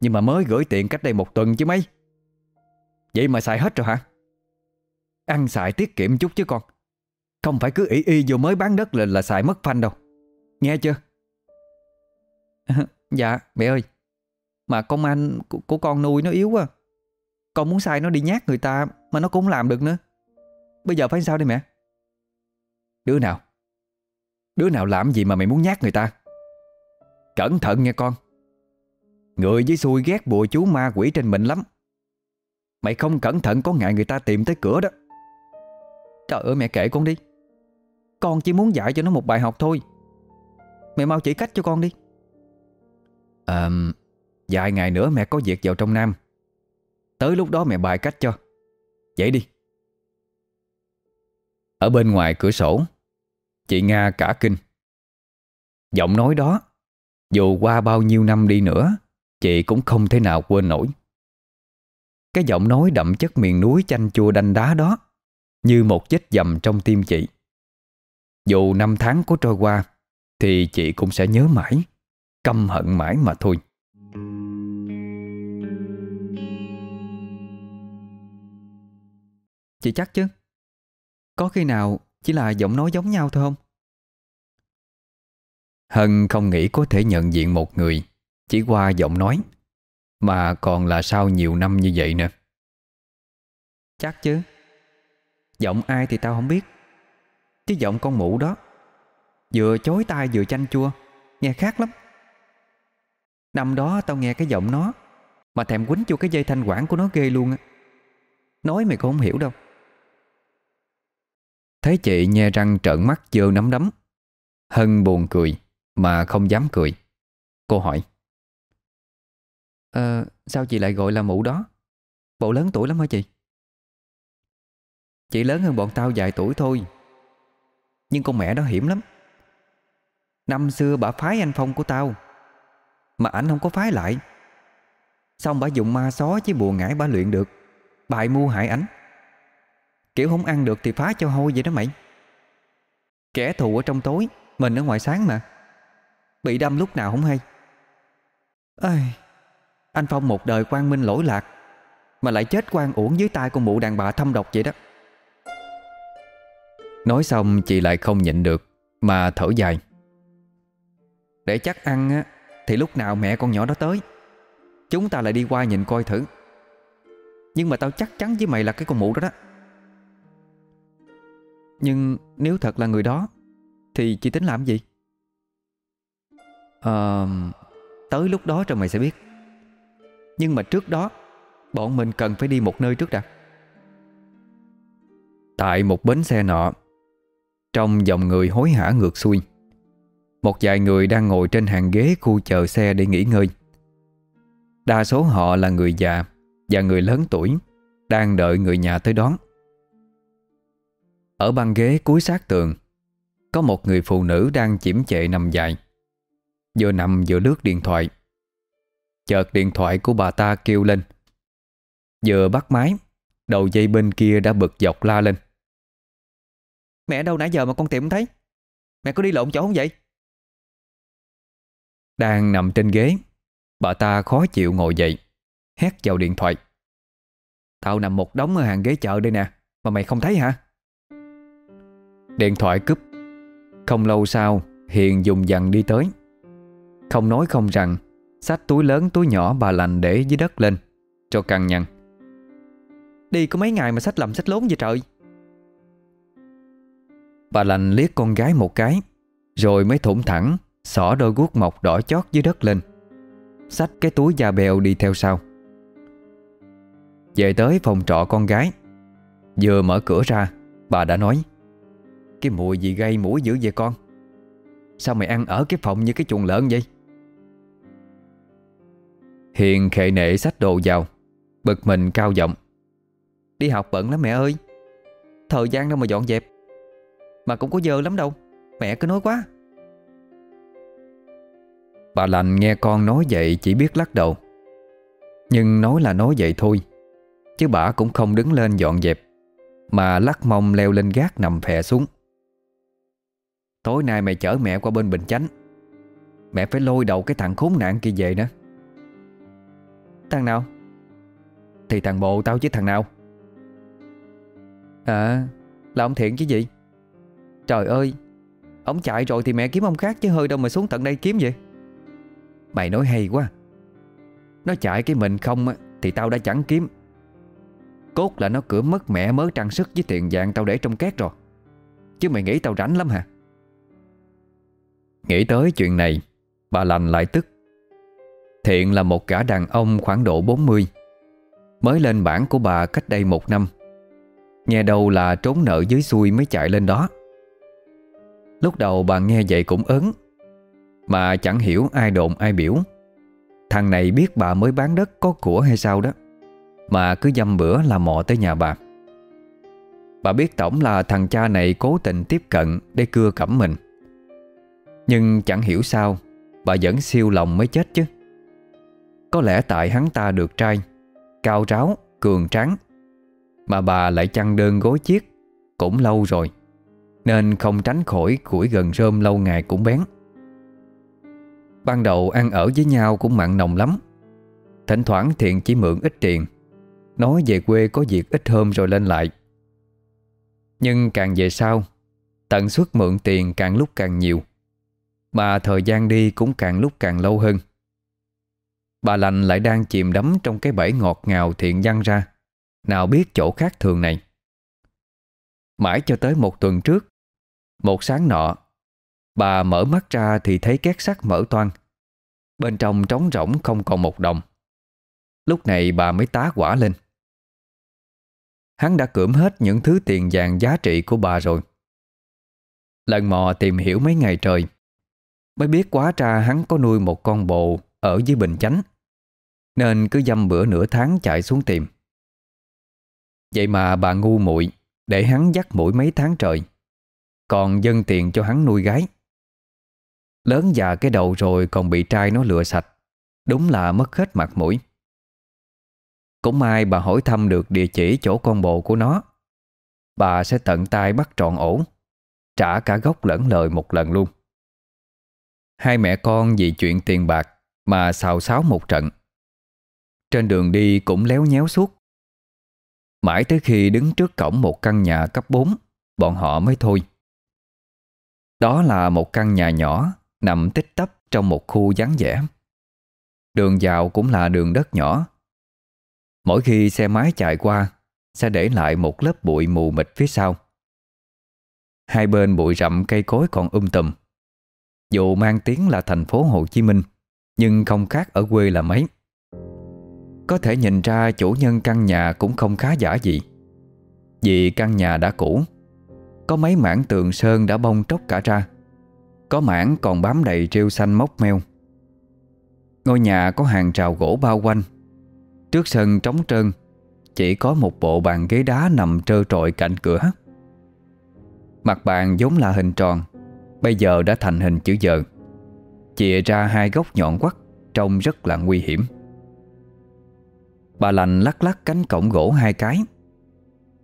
Nhưng mà mới gửi tiền cách đây một tuần chứ mấy. Vậy mà xài hết rồi hả? Ăn xài tiết kiệm chút chứ con. Không phải cứ ý y vô mới bán đất là, là xài mất phanh đâu. Nghe chưa? Dạ mẹ ơi. Mà con anh của, của con nuôi nó yếu quá. Con muốn sai nó đi nhát người ta Mà nó cũng không làm được nữa. Bây giờ phải sao đây mẹ? Đứa nào? Đứa nào làm gì mà mày muốn nhát người ta? Cẩn thận nha con. Người với xui ghét bùa chú ma quỷ trên mình lắm. Mày không cẩn thận có ngại người ta tìm tới cửa đó. Trời ơi mẹ kể con đi. Con chỉ muốn dạy cho nó một bài học thôi. Mẹ mau chỉ cách cho con đi. À Vài ngày nữa mẹ có việc vào trong Nam. Tới lúc đó mẹ bài cách cho. Vậy đi. Ở bên ngoài cửa sổ, Chị Nga cả kinh. Giọng nói đó, Dù qua bao nhiêu năm đi nữa, Chị cũng không thể nào quên nổi. Cái giọng nói đậm chất miền núi chanh chua đanh đá đó, Như một vết dầm trong tim chị. Dù năm tháng có trôi qua, Thì chị cũng sẽ nhớ mãi, Căm hận mãi mà thôi. Chị chắc chứ? Có khi nào chỉ là giọng nói giống nhau thôi không? Hân không nghĩ có thể nhận diện một người Chỉ qua giọng nói, Mà còn là sau nhiều năm như vậy nè Chắc chứ? Giọng ai thì tao không biết. Chứ giọng con mụ đó. Vừa chối tai vừa chanh chua, Nghe khác lắm. Năm đó tao nghe cái giọng nó, Mà thèm quýnh cho cái dây thanh quản của nó ghê luôn á. Nói mày cũng không hiểu đâu. Thấy chị nhe răng trợn mắt dơ nắm đấm. Hân buồn cười, Mà không dám cười. Cô hỏi. Ờ sao chị lại gọi là mụ đó? Bộ lớn tuổi lắm hả chị? Chị lớn hơn bọn tao vài tuổi thôi. Nhưng con mẹ đó hiểm lắm. Năm xưa bà phái anh Phong của tao Mà ảnh không có phái lại. Xong bà dùng ma xó với bùa ngải bà luyện được Bài mua hại ảnh. Kiểu không ăn được thì phá cho hôi vậy đó mày. Kẻ thù ở trong tối Mình ở ngoài sáng mà. Bị đâm lúc nào không hay. Ây, Anh Phong một đời quang minh lỗi lạc Mà lại chết quan uổng dưới tay con mụ đàn bà thâm độc vậy đó. Nói xong chị lại không nhịn được, Mà thở dài. Để chắc ăn á, Thì lúc nào mẹ con nhỏ đó tới. Chúng ta lại đi qua nhìn coi thử. Nhưng mà tao chắc chắn với mày là cái con mụ đó đó. Nhưng nếu thật là người đó, Thì chị tính làm gì? Ờ... tới lúc đó rồi mày sẽ biết. Nhưng mà trước đó, Bọn mình cần phải đi một nơi trước đã. Tại một bến xe nọ trong dòng người hối hả ngược xuôi. Một vài người đang ngồi trên hàng ghế khu chờ xe để nghỉ ngơi. Đa số họ là người già Và người lớn tuổi, Đang đợi người nhà tới đón. Ở băng ghế cuối sát tường, Có một người phụ nữ đang chiếm chệ nằm dài. Vừa nằm vừa lướt điện thoại. Chợt điện thoại của bà ta kêu lên. Vừa bắt máy, Đầu dây bên kia đã bực dọc la lên. Mẹ đâu nãy giờ mà con tìm không thấy? Mẹ có đi lộn chỗ không vậy? Đang nằm trên ghế Bà ta khó chịu ngồi dậy Hét vào điện thoại. Tao nằm một đống ở hàng ghế chợ đây nè Mà mày không thấy hả? Điện thoại cúp. Không lâu sau Hiền dùng dằn đi tới. Không nói không rằng Xách túi lớn túi nhỏ bà lành để dưới đất lên Cho căng nhăn Đi có mấy ngày mà xách lầm xách lốn vậy trời Bà lành liếc con gái một cái, Rồi mới thủng thẳng, Xỏ đôi guốc mọc đỏ chót dưới đất lên. Xách cái túi da bèo đi theo sau. Về tới phòng trọ con gái, Vừa mở cửa ra, Bà đã nói, Cái mùi gì gây mũi dữ vậy con? Sao mày ăn ở cái phòng như cái chuồng lợn vậy? Hiền khệ nệ xách đồ vào, Bực mình cao giọng, Đi học bận lắm mẹ ơi, Thời gian đâu mà dọn dẹp? Mà cũng có dơ lắm đâu. Mẹ cứ nói quá. Bà lành nghe con nói vậy chỉ biết lắc đầu. Nhưng nói là nói vậy thôi, Chứ bà cũng không đứng lên dọn dẹp, Mà lắc mông leo lên gác nằm phè xuống. Tối nay mày chở mẹ qua bên Bình Chánh. Mẹ phải lôi đầu cái thằng khốn nạn kia về nữa. Thằng nào? Thì thằng bộ tao chứ thằng nào? À Là ông Thiện chứ gì? Trời ơi, Ông chạy rồi thì mẹ kiếm ông khác chứ hơi đâu mà xuống tận đây kiếm vậy. Mày nói hay quá. Nó chạy cái mình không Thì tao đã chẳng kiếm. Cốt là nó cửa mất mẹ mớ trang sức với tiền vàng tao để trong két rồi. Chứ mày nghĩ tao rảnh lắm hả? Nghĩ tới chuyện này, Bà lành lại tức. Thiện là một gã đàn ông khoảng độ 40 Mới lên bản của bà cách đây một năm. Nghe đâu là trốn nợ dưới xuôi mới chạy lên đó. Lúc đầu bà nghe vậy cũng ớn Mà chẳng hiểu ai đồn ai biểu. Thằng này biết bà mới bán đất có của hay sao đó Mà cứ dăm bữa là mò tới nhà bà. Bà biết tổng là thằng cha này cố tình tiếp cận để cưa cẩm mình. Nhưng chẳng hiểu sao Bà vẫn siêu lòng mới chết chứ. Có lẽ tại hắn ta được trai Cao ráo, cường tráng Mà bà lại chăn đơn gối chiếc Cũng lâu rồi. Nên không tránh khỏi củi gần rơm lâu ngày cũng bén. Ban đầu ăn ở với nhau cũng mặn nồng lắm. Thỉnh thoảng Thiện chỉ mượn ít tiền. Nói về quê có việc ít hôm rồi lên lại. Nhưng càng về sau Tận suất mượn tiền càng lúc càng nhiều. Mà thời gian đi cũng càng lúc càng lâu hơn. Bà lành lại đang chìm đắm trong cái bẫy ngọt ngào thiện văn ra. Nào biết chỗ khác thường này. Mãi cho tới một tuần trước một sáng nọ, Bà mở mắt ra thì thấy két sắt mở toan Bên trong trống rỗng không còn một đồng. Lúc này bà mới tá quả lên. Hắn đã cưỡng hết những thứ tiền vàng giá trị của bà rồi. Lần mò tìm hiểu mấy ngày trời, Mới biết quá ra hắn có nuôi một con bồ Ở dưới Bình Chánh, Nên cứ dăm bữa nửa tháng chạy xuống tìm. Vậy mà bà ngu muội Để hắn dắt mũi mấy tháng trời. Còn dân tiền cho hắn nuôi gái. Lớn già cái đầu rồi còn bị trai nó lừa sạch, Đúng là mất hết mặt mũi. Cũng may bà hỏi thăm được địa chỉ chỗ con bồ của nó, Bà sẽ tận tay bắt trọn ổ, Trả cả gốc lẫn lời một lần luôn. Hai mẹ con vì chuyện tiền bạc Mà xào xáo một trận. Trên đường đi cũng léo nhéo suốt. Mãi tới khi đứng trước cổng một căn nhà cấp 4 Bọn họ mới thôi. Đó là một căn nhà nhỏ, Nằm tích tấp trong một khu vắng vẻ. Đường vào cũng là đường đất nhỏ. Mỗi khi xe máy chạy qua, Sẽ để lại một lớp bụi mù mịt phía sau. Hai bên bụi rậm cây cối còn um tùm. Dù mang tiếng là thành phố Hồ Chí Minh, Nhưng không khác ở quê là mấy. Có thể nhìn ra chủ nhân căn nhà cũng không khá giả gì, Vì căn nhà đã cũ. Có mấy mảng tường sơn đã bong tróc cả ra. Có mảng còn bám đầy rêu xanh mốc meo. Ngôi nhà có hàng rào gỗ bao quanh. Trước sân trống trơn, Chỉ có một bộ bàn ghế đá nằm trơ trọi cạnh cửa. Mặt bàn vốn là hình tròn, Bây giờ đã thành hình chữ giờ Chìa ra hai góc nhọn quắt, Trông rất là nguy hiểm. Bà lành lắc lắc cánh cổng gỗ hai cái.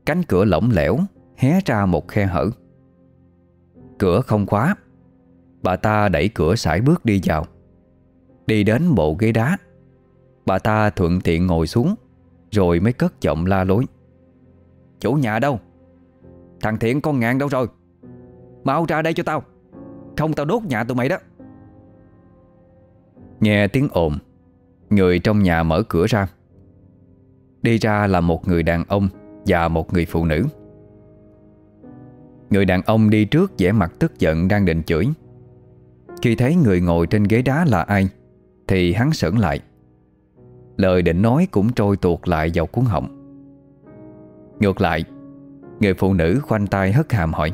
Cánh cửa lỏng lẻo Hé ra một khe hở. Cửa không khóa. Bà ta đẩy cửa sải bước đi vào. Đi đến bộ ghế đá. Bà ta thuận tiện ngồi xuống, Rồi mới cất giọng la lối. Chủ nhà đâu? Thằng Thiện con ngàn đâu rồi? Mau ra đây cho tao. Không tao đốt nhà tụi mày đó. Nghe tiếng ồn, Người trong nhà mở cửa ra. Đi ra là một người đàn ông Và một người phụ nữ. Người đàn ông đi trước vẻ mặt tức giận đang định chửi. Khi thấy người ngồi trên ghế đá là ai, Thì hắn sững lại. Lời định nói cũng trôi tuột lại vào cuốn họng. Ngược lại, Người phụ nữ khoanh tay hất hàm hỏi,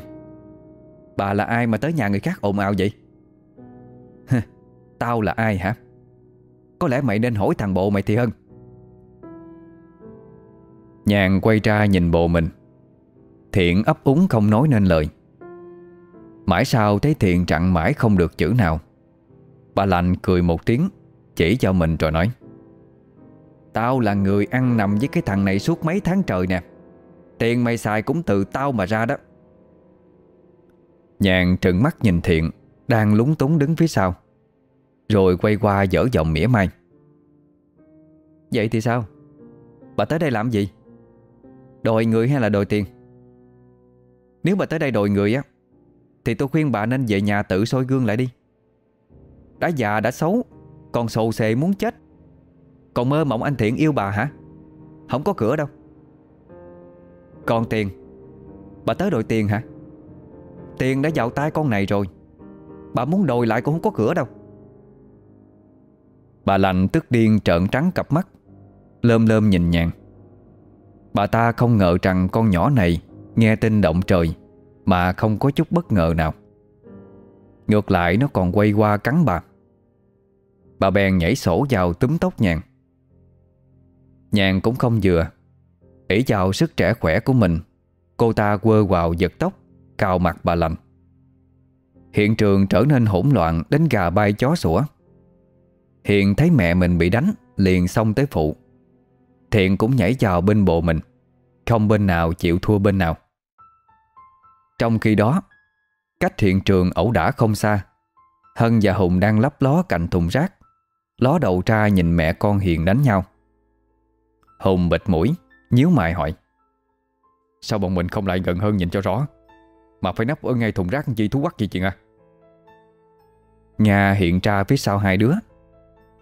Bà là ai mà tới nhà người khác ồn ào vậy? Tao là ai hả? Có lẽ mày nên hỏi thằng bộ mày thì hơn. Nhàn quay ra nhìn bộ mình. Thiện ấp úng không nói nên lời. Mãi sau thấy Thiện chặn mãi không được chữ nào. Bà lành cười một tiếng, Chỉ cho mình rồi nói, Tao là người ăn nằm với cái thằng này suốt mấy tháng trời nè. Tiền mày xài cũng từ tao mà ra đó. Nhàn trừng mắt nhìn Thiện, Đang lúng túng đứng phía sau, Rồi quay qua dở giọng mỉa mai, Vậy thì sao? Bà tới đây làm gì? Đòi người hay là đòi tiền? Nếu bà tới đây đòi người á, Thì tôi khuyên bà nên về nhà tự soi gương lại đi. Đã già đã xấu, Còn sầu xề muốn chết. Còn mơ mộng anh Thiện yêu bà hả? Không có cửa đâu. Còn tiền, Bà tới đòi tiền hả? Tiền đã vào tay con này rồi, Bà muốn đòi lại cũng không có cửa đâu. Bà lạnh tức điên trợn trắng cặp mắt, Lơm lơm nhìn nhàn Bà ta không ngờ rằng con nhỏ này Nghe tin động trời, Mà không có chút bất ngờ nào. Ngược lại, nó còn quay qua cắn bà. Bà bèn nhảy sổ vào túm tóc nhàn. Nhàn cũng không vừa, ỷ vào sức trẻ khỏe của mình. Cô ta quơ vào giật tóc, Cào mặt bà lạnh. Hiện trường trở nên hỗn loạn Đến gà bay chó sủa. Hiện thấy mẹ mình bị đánh, Liền xông tới phụ. Thiện cũng nhảy vào bên bộ mình, Không bên nào chịu thua bên nào. Trong khi đó Cách hiện trường ẩu đả không xa Hân và Hùng đang lấp ló cạnh thùng rác Ló đầu ra nhìn mẹ con Hiền đánh nhau. Hùng bịt mũi nhíu mày hỏi Sao bọn mình không lại gần hơn nhìn cho rõ? Mà phải nấp ở ngay thùng rác gì thú quắc gì chuyện à? Nhà hiện ra phía sau hai đứa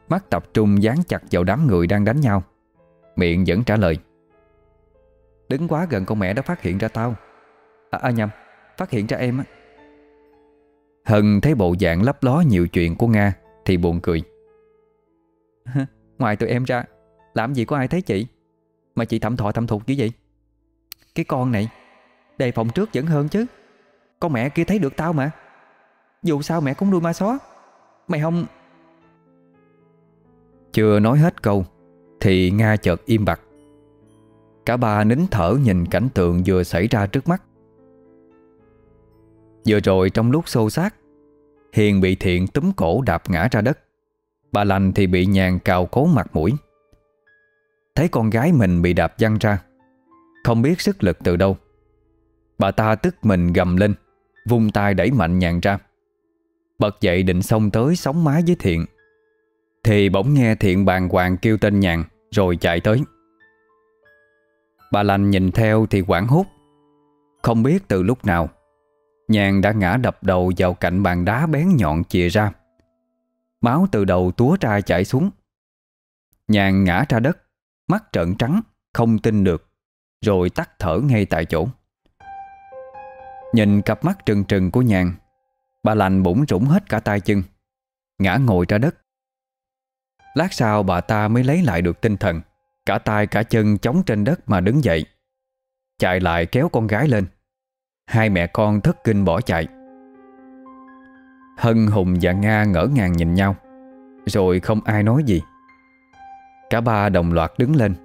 Mắt tập trung dán chặt vào đám người đang đánh nhau Miệng vẫn trả lời Đứng quá gần con mẹ đã phát hiện ra tao. À, à nhầm. Phát hiện ra em á. Hân thấy bộ dạng lấp ló nhiều chuyện của Nga, Thì buồn cười. Ngoài tụi em ra, Làm gì có ai thấy chị? Mà chị thẩm thọ thẩm thục như vậy? Cái con này, Đề phòng trước vẫn hơn chứ. Con mẹ kia thấy được tao mà. Dù sao mẹ cũng nuôi ma xó. Mày không Chưa nói hết câu, Thì Nga chợt im bặt. Cả ba nín thở nhìn cảnh tượng vừa xảy ra trước mắt. Vừa rồi trong lúc xô xát Hiền bị thiện túm cổ đạp ngã ra đất. Bà lành thì bị nhàn cào cố mặt mũi. Thấy con gái mình bị đạp văng ra, Không biết sức lực từ đâu. Bà ta tức mình gầm lên, Vung tay đẩy mạnh nhàn ra. Bật dậy định xông tới sóng má với thiện. Thì bỗng nghe thiện bàn hoàng kêu tên nhàn, Rồi chạy tới. Bà lành nhìn theo thì quảng hút Không biết từ lúc nào Nhàn đã ngã đập đầu vào cạnh bàn đá bén nhọn chìa ra. Máu từ đầu túa ra chảy xuống. Nhàn ngã ra đất, Mắt trợn trắng, Không tin được, Rồi tắt thở ngay tại chỗ. Nhìn cặp mắt trừng trừng của nhàn, Bà lành bủng rủng hết cả tay chân, Ngã ngồi ra đất. Lát sau bà ta mới lấy lại được tinh thần, Cả tay cả chân chống trên đất mà đứng dậy, Chạy lại kéo con gái lên. Hai mẹ con thất kinh bỏ chạy. Hân, Hùng và Nga ngỡ ngàng nhìn nhau Rồi không ai nói gì. Cả ba đồng loạt đứng lên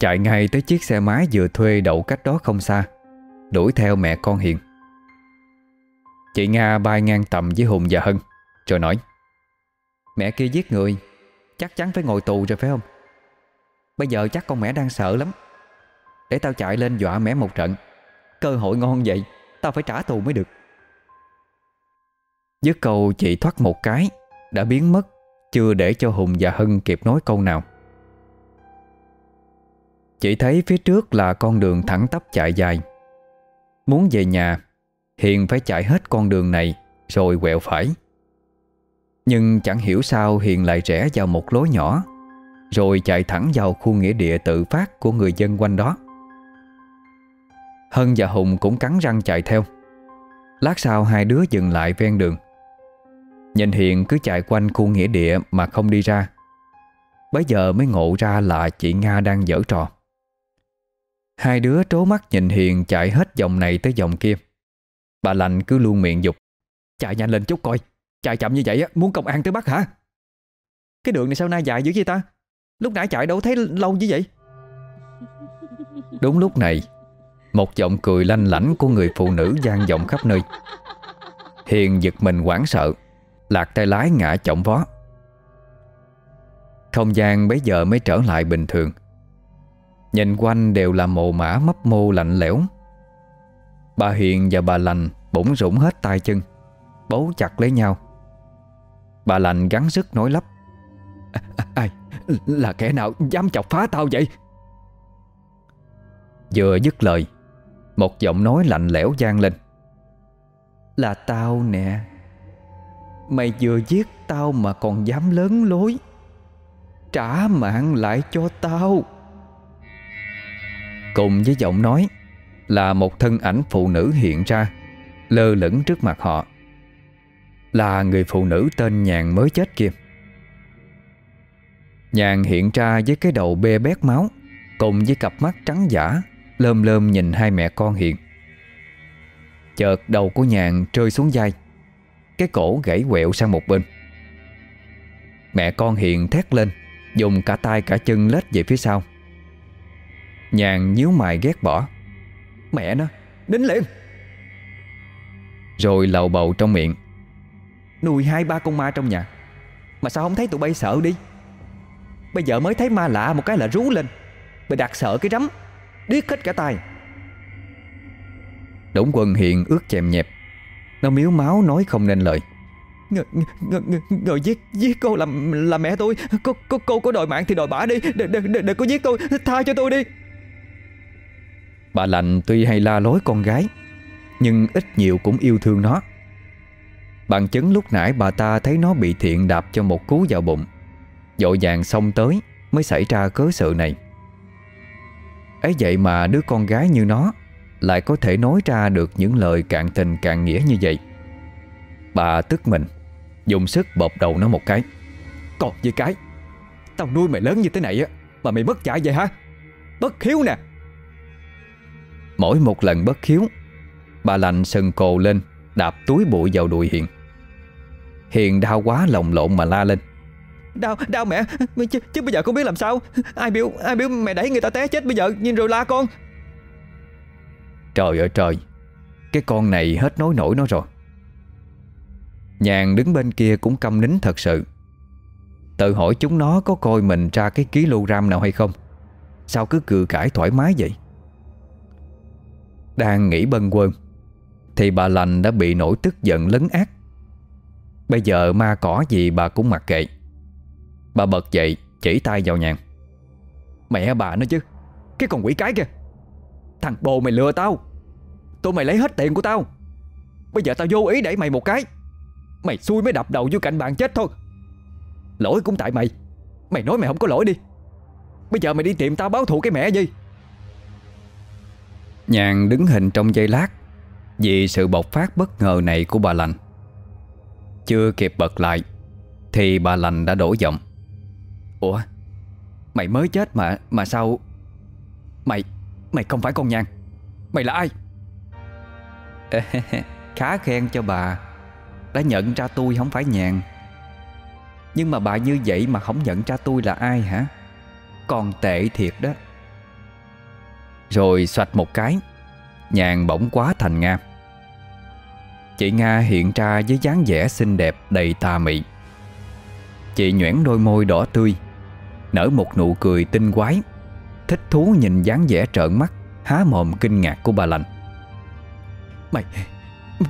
Chạy ngay tới chiếc xe máy vừa thuê đậu cách đó không xa Đuổi theo mẹ con Hiền. Chị Nga bay ngang tầm với Hùng và Hân Rồi nói Mẹ kia giết người Chắc chắn phải ngồi tù rồi phải không? Bây giờ chắc con mẹ đang sợ lắm. Để tao chạy lên dọa mẹ một trận. Cơ hội ngon vậy. Tao phải trả thù mới được. Dứt câu chị thoát một cái, Đã biến mất, Chưa để cho Hùng và Hân kịp nói câu nào. Chị thấy phía trước là con đường thẳng tắp chạy dài. Muốn về nhà, Hiền phải chạy hết con đường này, Rồi quẹo phải. Nhưng chẳng hiểu sao Hiền lại rẽ vào một lối nhỏ, Rồi chạy thẳng vào khu nghĩa địa tự phát Của người dân quanh đó. Hân và Hùng cũng cắn răng chạy theo. Lát sau, hai đứa dừng lại ven đường. Nhìn Hiền cứ chạy quanh khu nghĩa địa mà không đi ra. Bây giờ mới ngộ ra là chị Nga đang dở trò. Hai đứa trố mắt nhìn Hiền chạy hết dòng này tới dòng kia. Bà lành cứ luôn miệng dục, Chạy nhanh lên chút coi, Chạy chậm như vậy muốn công an tới bắt hả? Cái đường này sao nay dài dữ vậy ta? Lúc nãy chạy đâu thấy lâu như vậy? Đúng lúc này một giọng cười lanh lảnh của người phụ nữ gian vọng khắp nơi. Hiền giật mình hoảng sợ Lạc tay lái ngã chỏng vó. Không gian bấy giờ mới trở lại bình thường. Nhìn quanh đều là mồ mã mấp mô lạnh lẽo. Bà Hiền và bà Lành bỗng rủng hết tay chân Bấu chặt lấy nhau. Bà Lành gắng sức nói lắp. À, à, Ai Là kẻ nào dám chọc phá tao vậy? Vừa dứt lời một giọng nói lạnh lẽo gian lên. Là tao nè. Mày vừa giết tao mà còn dám lớn lối. Trả mạng lại cho tao. Cùng với giọng nói, Là một thân ảnh phụ nữ hiện ra, Lơ lửng trước mặt họ. Là người phụ nữ tên Nhàn mới chết kia. Nhàn hiện ra với cái đầu bê bét máu, Cùng với cặp mắt trắng giả Lơm lơm nhìn hai mẹ con Hiện Chợt đầu của Nhàn rơi xuống vai, Cái cổ gãy quẹo sang một bên. Mẹ con Hiện thét lên, Dùng cả tay cả chân lết về phía sau. Nhàn nhíu mày ghét bỏ, Mẹ nó Đính liền Rồi lầu bầu trong miệng, Nuôi hai ba con ma trong nhà, Mà sao không thấy tụi bay sợ đi? Bây giờ mới thấy ma lạ một cái là rú lên Bị đặt sợ cái rắm. Điếc hết cả tay Đổng quân hiện ướt chèm nhẹp. Nó miếu máu nói không nên lời. Ngờ, ngờ, ngờ, ngờ giết giết cô là là mẹ tôi. Cô cô cô có đòi mạng thì đòi bả đi. Đừng đừng đừng có giết tôi. Tha cho tôi đi. Bà lành tuy hay la lối con gái Nhưng ít nhiều cũng yêu thương nó. Bằng chứng lúc nãy bà ta thấy nó bị thiện đạp cho một cú vào bụng. Dội vàng xông tới Mới xảy ra cớ sự này ấy vậy mà đứa con gái như nó Lại có thể nói ra được những lời cạn tình cạn nghĩa như vậy. Bà tức mình, Dùng sức bộp đầu nó một cái. Còn với cái? Tao nuôi mày lớn như thế này á, Mà mày mất dạy vậy hả? Bất hiếu nè. Mỗi một lần bất hiếu, Bà lành sừng cồ lên, Đạp túi bụi vào đùi Hiền. Hiền đau quá, lồng lộn mà la lên. Đau, đau mẹ. Chứ, chứ bây giờ con biết làm sao. Ai biểu, ai biểu mẹ đẩy người ta té chết bây giờ? Nhìn rồi la con. Trời ơi trời. Cái con này hết nói nổi nó rồi. Nhàn đứng bên kia cũng câm nín thật sự. Tự hỏi chúng nó có coi mình ra cái kg nào hay không? Sao cứ cự cãi thoải mái vậy? Đang nghĩ bân quơ Thì bà lành đã bị nổi tức giận lấn ác Bây giờ ma cỏ gì bà cũng mặc kệ. Bà bật dậy, chỉ tay vào nhàn Mẹ bà nói chứ, Cái con quỷ cái kìa. Thằng bồ mày lừa tao. Tụi mày lấy hết tiền của tao. Bây giờ tao vô ý đẩy mày một cái. Mày xui mới đập đầu vô cạnh bạn chết thôi. Lỗi cũng tại mày. Mày nói mày không có lỗi đi. Bây giờ mày đi tìm tao báo thù cái mẹ gì? Nhàn đứng hình trong giây lát Vì sự bộc phát bất ngờ này của bà lành. Chưa kịp bật lại Thì bà lành đã đổ giọng. Ủa? Mày mới chết mà Mà sao? Mày Mày không phải con nhàn Mày là ai? Khá khen cho bà. Đã nhận ra tôi không phải nhàn Nhưng mà bà như vậy mà không nhận ra tôi là ai hả? Còn tệ thiệt đó. Rồi xoạch một cái. Nhàn bỗng quá thành Nga. Chị Nga hiện ra với dáng vẻ xinh đẹp đầy tà mị. Chị nhoẻn đôi môi đỏ tươi. Nở một nụ cười tinh quái. Thích thú nhìn dáng vẻ trợn mắt Há mồm kinh ngạc của bà lành. Mày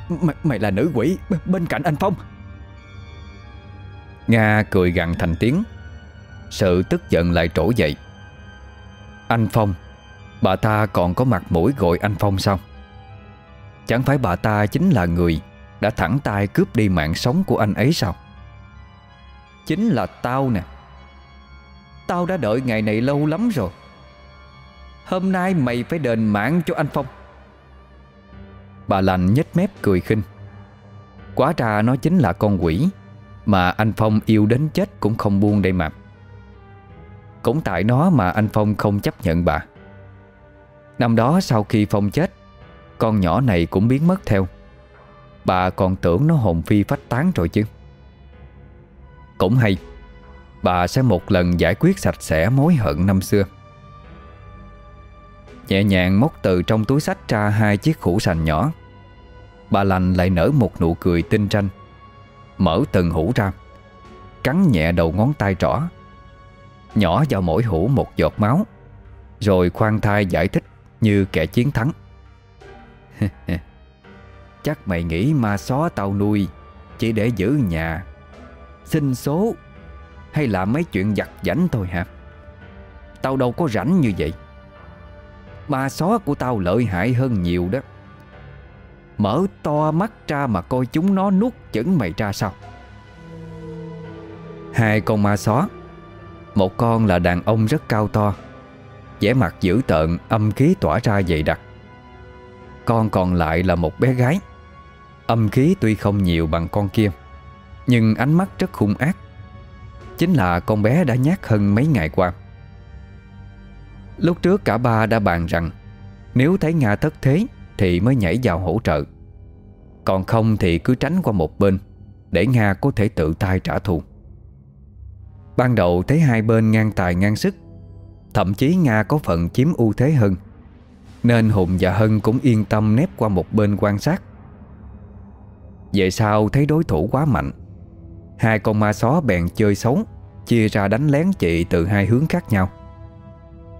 Mày, mày là nữ quỷ bên cạnh anh Phong. Nga cười gằn thành tiếng. Sự tức giận lại trỗi dậy. Anh Phong Bà ta còn có mặt mũi gọi anh Phong sao? Chẳng phải bà ta chính là người Đã thẳng tay cướp đi mạng sống của anh ấy sao? Chính là tao nè. Tao đã đợi ngày này lâu lắm rồi. Hôm nay mày phải đền mạng cho anh Phong. Bà lành nhếch mép cười khinh. Quá ra nó chính là con quỷ, Mà anh Phong yêu đến chết cũng không buông đây mà. Cũng tại nó mà anh Phong không chấp nhận bà. Năm đó sau khi Phong chết, Con nhỏ này cũng biến mất theo. Bà còn tưởng nó hồn phi phách tán rồi chứ. Cũng hay. Bà sẽ một lần giải quyết sạch sẽ mối hận năm xưa. Nhẹ nhàng móc từ trong túi sách ra hai chiếc khủ sành nhỏ. Bà lành lại nở một nụ cười tinh tranh Mở từng hũ ra, Cắn nhẹ đầu ngón tay trỏ, Nhỏ vào mỗi hũ một giọt máu, Rồi khoan thai giải thích như kẻ chiến thắng. Chắc mày nghĩ ma xó tao nuôi Chỉ để giữ nhà, Xin số hay là mấy chuyện giặt giảnh thôi hả? Tao đâu có rảnh như vậy. Ma xó của tao lợi hại hơn nhiều đó. Mở to mắt ra mà coi chúng nó nuốt chửng mày ra sao? Hai con ma xó. Một con là đàn ông rất cao to, vẻ mặt dữ tợn, Âm khí tỏa ra dày đặc. Con còn lại là một bé gái. Âm khí tuy không nhiều bằng con kia, Nhưng ánh mắt rất hung ác. Chính là con bé đã nhát hơn mấy ngày qua. Lúc trước cả ba đã bàn rằng, Nếu thấy Nga thất thế Thì mới nhảy vào hỗ trợ. Còn không thì cứ tránh qua một bên, Để Nga có thể tự tay trả thù. Ban đầu thấy hai bên ngang tài ngang sức, Thậm chí Nga có phần chiếm ưu thế hơn, Nên Hùng và Hân cũng yên tâm nép qua một bên quan sát. Về sau thấy đối thủ quá mạnh Hai con ma só bèn chơi sống Chia ra đánh lén chị từ hai hướng khác nhau.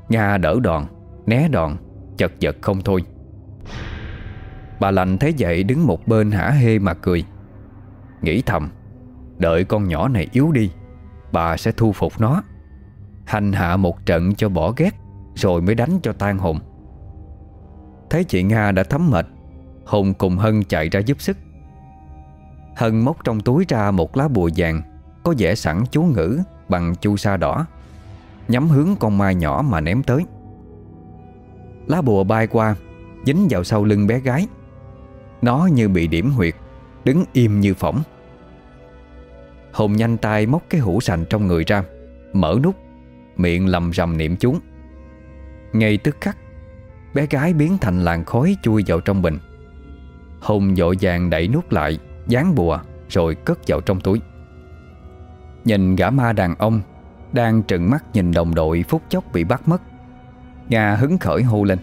Nga đỡ đòn, Né đòn, Chật vật không thôi. Bà lành thấy vậy đứng một bên hả hê mà cười. Nghĩ thầm, Đợi con nhỏ này yếu đi, Bà sẽ thu phục nó. Hành hạ một trận cho bỏ ghét, Rồi mới đánh cho tan hồn. Thấy chị Nga đã thấm mệt, Hùng cùng Hân chạy ra giúp sức. Hân móc trong túi ra một lá bùa vàng, Có vẽ sẵn chú ngữ Bằng chu sa đỏ. Nhắm hướng con mai nhỏ mà ném tới. Lá bùa bay qua, Dính vào sau lưng bé gái. Nó như bị điểm huyệt, Đứng im như phỏng. Hùng nhanh tay móc cái hũ sành trong người ra, Mở nút, Miệng lầm rầm niệm chú. Ngay tức khắc, Bé gái biến thành làn khói chui vào trong bình. Hùng vội vàng đẩy nút lại Dán bùa, Rồi cất vào trong túi. Nhìn gã ma đàn ông Đang trừng mắt nhìn đồng đội phút chốc bị bắt mất Nga hứng khởi hô lên.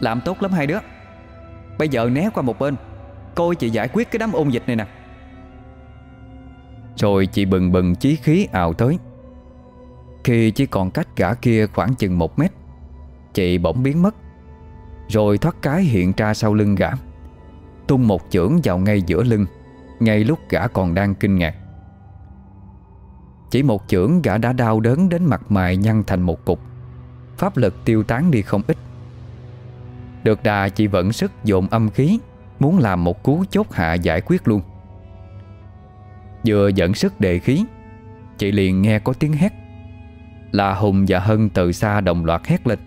Làm tốt lắm hai đứa. Bây giờ né qua một bên, Coi chị giải quyết cái đám ôn dịch này nè. Rồi chị bừng bừng chí khí ào tới. Khi chỉ còn cách gã kia khoảng chừng một mét, Chị bỗng biến mất, Rồi thoát cái hiện ra sau lưng gã. Tung một chưởng vào ngay giữa lưng, Ngay lúc gã còn đang kinh ngạc. Chỉ một chưởng gã đã đau đớn đến mặt mày nhăn thành một cục. Pháp lực tiêu tán đi không ít. Được đà chị vẫn sức dồn âm khí, Muốn làm một cú chốt hạ giải quyết luôn. Vừa dẫn sức đề khí, Chị liền nghe có tiếng hét. Là Hùng và Hân từ xa đồng loạt hét lên.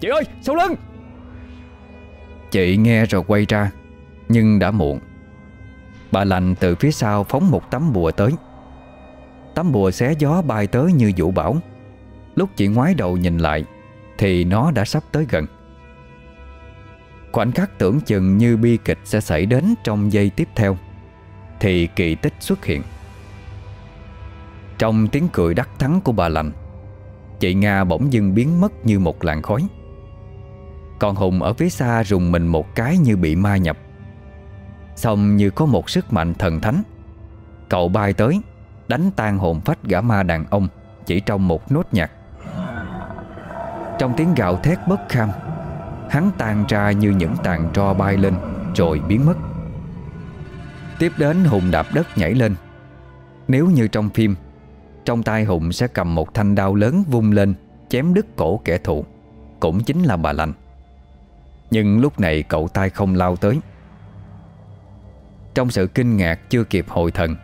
Chị ơi, sau lưng! Chị nghe rồi quay ra. Nhưng đã muộn. Bà lành từ phía sau phóng một tấm bùa tới. Tấm bùa xé gió bay tới như vũ bảo Lúc chị ngoái đầu nhìn lại, Thì nó đã sắp tới gần. Khoảnh khắc tưởng chừng như bi kịch sẽ xảy đến trong giây tiếp theo, Thì kỳ tích xuất hiện. Trong tiếng cười đắc thắng của bà lành, Chị Nga bỗng dưng biến mất như một làn khói. Còn Hùng ở phía xa rùng mình một cái như bị ma nhập. Xong như có một sức mạnh thần thánh. Cậu bay tới, Đánh tan hồn phách gã ma đàn ông Chỉ trong một nốt nhạc. Trong tiếng gạo thét bất kham, Hắn tan ra như những tàn tro bay lên, Rồi biến mất. Tiếp đến Hùng đạp đất nhảy lên. Nếu như trong phim, Trong tay Hùng sẽ cầm một thanh đao lớn vung lên, Chém đứt cổ kẻ thù, Cũng chính là bà lành. Nhưng lúc này cậu tay không lao tới. Trong sự kinh ngạc chưa kịp hồi thần,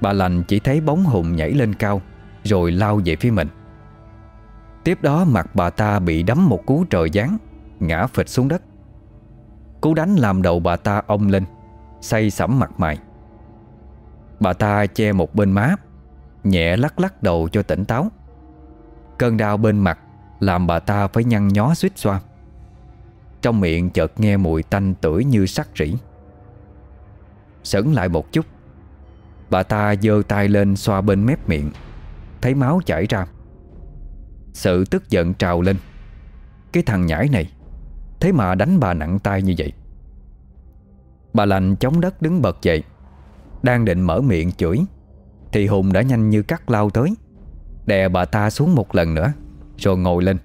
Bà lành chỉ thấy bóng Hùng nhảy lên cao, Rồi lao về phía mình. Tiếp đó mặt bà ta bị đấm một cú trời giáng, Ngã phịch xuống đất. Cú đánh làm đầu bà ta ông lên, Say sẩm mặt mày. Bà ta che một bên má, Nhẹ lắc lắc đầu cho tỉnh táo. Cơn đau bên mặt Làm bà ta phải nhăn nhó suýt xoa. Trong miệng chợt nghe mùi tanh tưởi như sắt rỉ Sững lại một chút. Bà ta giơ tay lên xoa bên mép miệng, Thấy máu chảy ra. Sự tức giận trào lên. Cái thằng nhãi này, Thế mà đánh bà nặng tay như vậy. Bà lành chống đất đứng bật dậy, Đang định mở miệng chửi, Thì Hùng đã nhanh như cắt lao tới, Đè bà ta xuống một lần nữa, Rồi ngồi lên.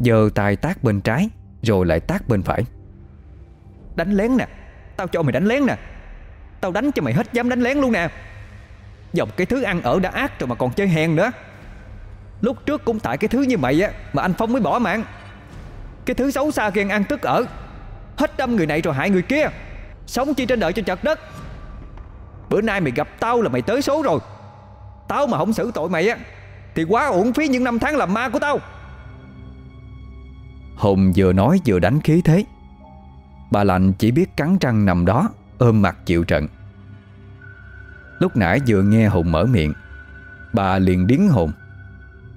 Giơ tay tác bên trái, Rồi lại tác bên phải. Đánh lén nè, Tao cho mày đánh lén nè. Tao đánh cho mày hết, dám đánh lén luôn nè. Dòng cái thứ ăn ở đã ác rồi mà còn chơi hèn nữa. Lúc trước cũng tại cái thứ như mày á, Mà anh Phong mới bỏ mạng. Cái thứ xấu xa ghen ăn tức ở. Hết đâm người này rồi hại người kia. Sống chi trên đời cho chật đất. Bữa nay mày gặp tao là mày tới số rồi. Tao mà không xử tội mày á, Thì quá uổng phí những năm tháng làm ma của tao. Hùng vừa nói vừa đánh khí thế. Bà lạnh chỉ biết cắn răng nằm đó. Ôm mặt chịu trận. Lúc nãy vừa nghe Hùng mở miệng, Bà liền điếng hồn.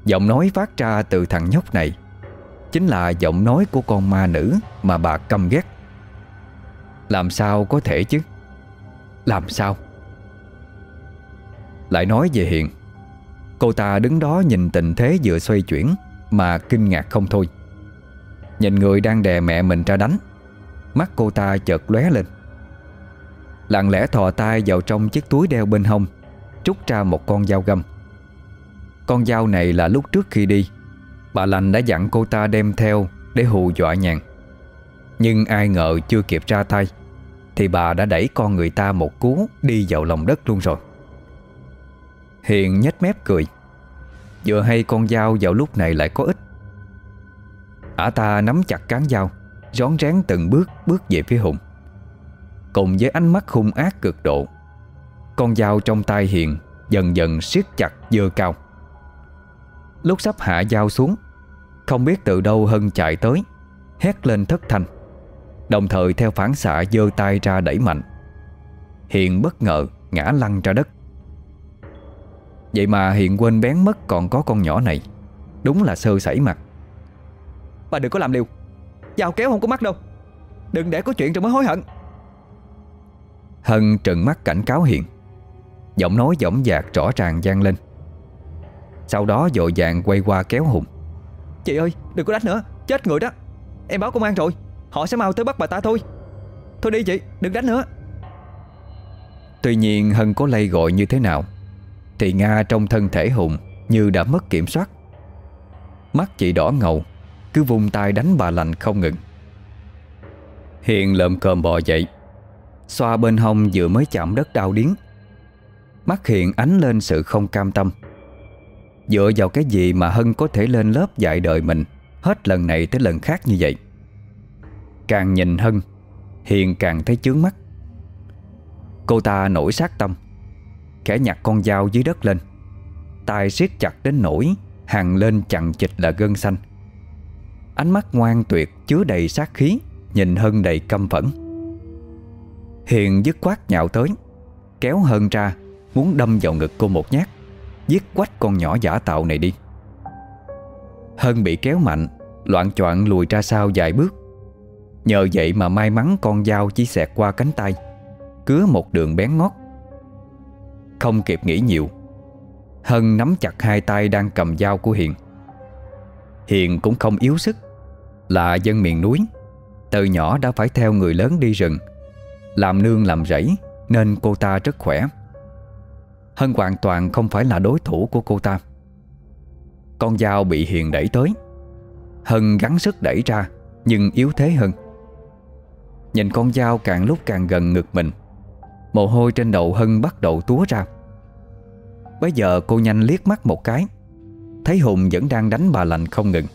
Giọng nói phát ra từ thằng nhóc này, Chính là giọng nói của con ma nữ Mà bà căm ghét. Làm sao có thể chứ? Làm sao? Lại nói về Hiền, Cô ta đứng đó nhìn tình thế vừa xoay chuyển Mà kinh ngạc không thôi. Nhìn người đang đè mẹ mình ra đánh, Mắt cô ta chợt lóe lên. Lặng lẽ thò tay vào trong chiếc túi đeo bên hông, Trút ra một con dao găm. Con dao này là lúc trước khi đi, Bà lành đã dặn cô ta đem theo Để hù dọa nhàn Nhưng ai ngờ chưa kịp ra tay, Thì bà đã đẩy con người ta một cú Đi vào lòng đất luôn rồi. Hiền nhếch mép cười. Vừa hay con dao vào lúc này lại có ích. Ả ta nắm chặt cán dao, Rón rén từng bước bước về phía Hùng. Cùng với ánh mắt hung ác cực độ. Con dao trong tay Hiền Dần dần siết chặt, dơ cao. Lúc sắp hạ dao xuống, Không biết từ đâu Hân chạy tới, Hét lên thất thanh, Đồng thời theo phản xạ dơ tay ra đẩy mạnh. Hiền bất ngờ ngã lăn ra đất. Vậy mà Hiền quên bén mất còn có con nhỏ này, Đúng là sơ sẩy mặt. Bà đừng có làm liều, Dao kéo không có mắt đâu. Đừng để có chuyện rồi mới hối hận. Hân trừng mắt cảnh cáo Hiền. Giọng nói dõng dạc rõ ràng gian lên. Sau đó dội vàng quay qua kéo Hùng. Chị ơi đừng có đánh nữa Chết người đó. Em báo công an rồi Họ sẽ mau tới bắt bà ta thôi. Thôi đi chị đừng đánh nữa. Tuy nhiên Hân có lay gọi như thế nào Thì Nga trong thân thể Hùng Như đã mất kiểm soát. Mắt chị đỏ ngầu Cứ vùng tay đánh bà lành không ngừng. Hiền lợm cơm bò dậy Xoa bên hông vừa mới chạm đất đau điếng. Mắt Hiền ánh lên sự không cam tâm. Dựa vào cái gì mà Hân có thể lên lớp dạy đời mình Hết lần này tới lần khác như vậy? Càng nhìn Hân, Hiền càng thấy chướng mắt. Cô ta nổi sát tâm, Khẽ nhặt con dao dưới đất lên. Tay siết chặt đến nỗi Hằng lên chặn chịch là gân xanh. Ánh mắt ngoan tuyệt chứa đầy sát khí, Nhìn Hân đầy căm phẫn. Hiền dứt khoát nhạo tới, Kéo Hân ra, Muốn đâm vào ngực cô một nhát, Giết quách con nhỏ giả tạo này đi. Hân bị kéo mạnh, Loạn choạng lùi ra sau vài bước. Nhờ vậy mà may mắn con dao chỉ xẹt qua cánh tay, Cứa một đường bén ngót. Không kịp nghĩ nhiều, Hân nắm chặt hai tay đang cầm dao của Hiền. Hiền cũng không yếu sức, Là dân miền núi, Từ nhỏ đã phải theo người lớn đi rừng. Làm nương làm rẫy Nên cô ta rất khỏe. Hân hoàn toàn không phải là đối thủ của cô ta. Con dao bị Hiền đẩy tới. Hân gắng sức đẩy ra, Nhưng yếu thế hơn. Nhìn con dao càng lúc càng gần ngực mình, Mồ hôi trên đầu Hân bắt đầu túa ra. Bây giờ cô nhanh liếc mắt một cái, Thấy Hùng vẫn đang đánh bà lành không ngừng.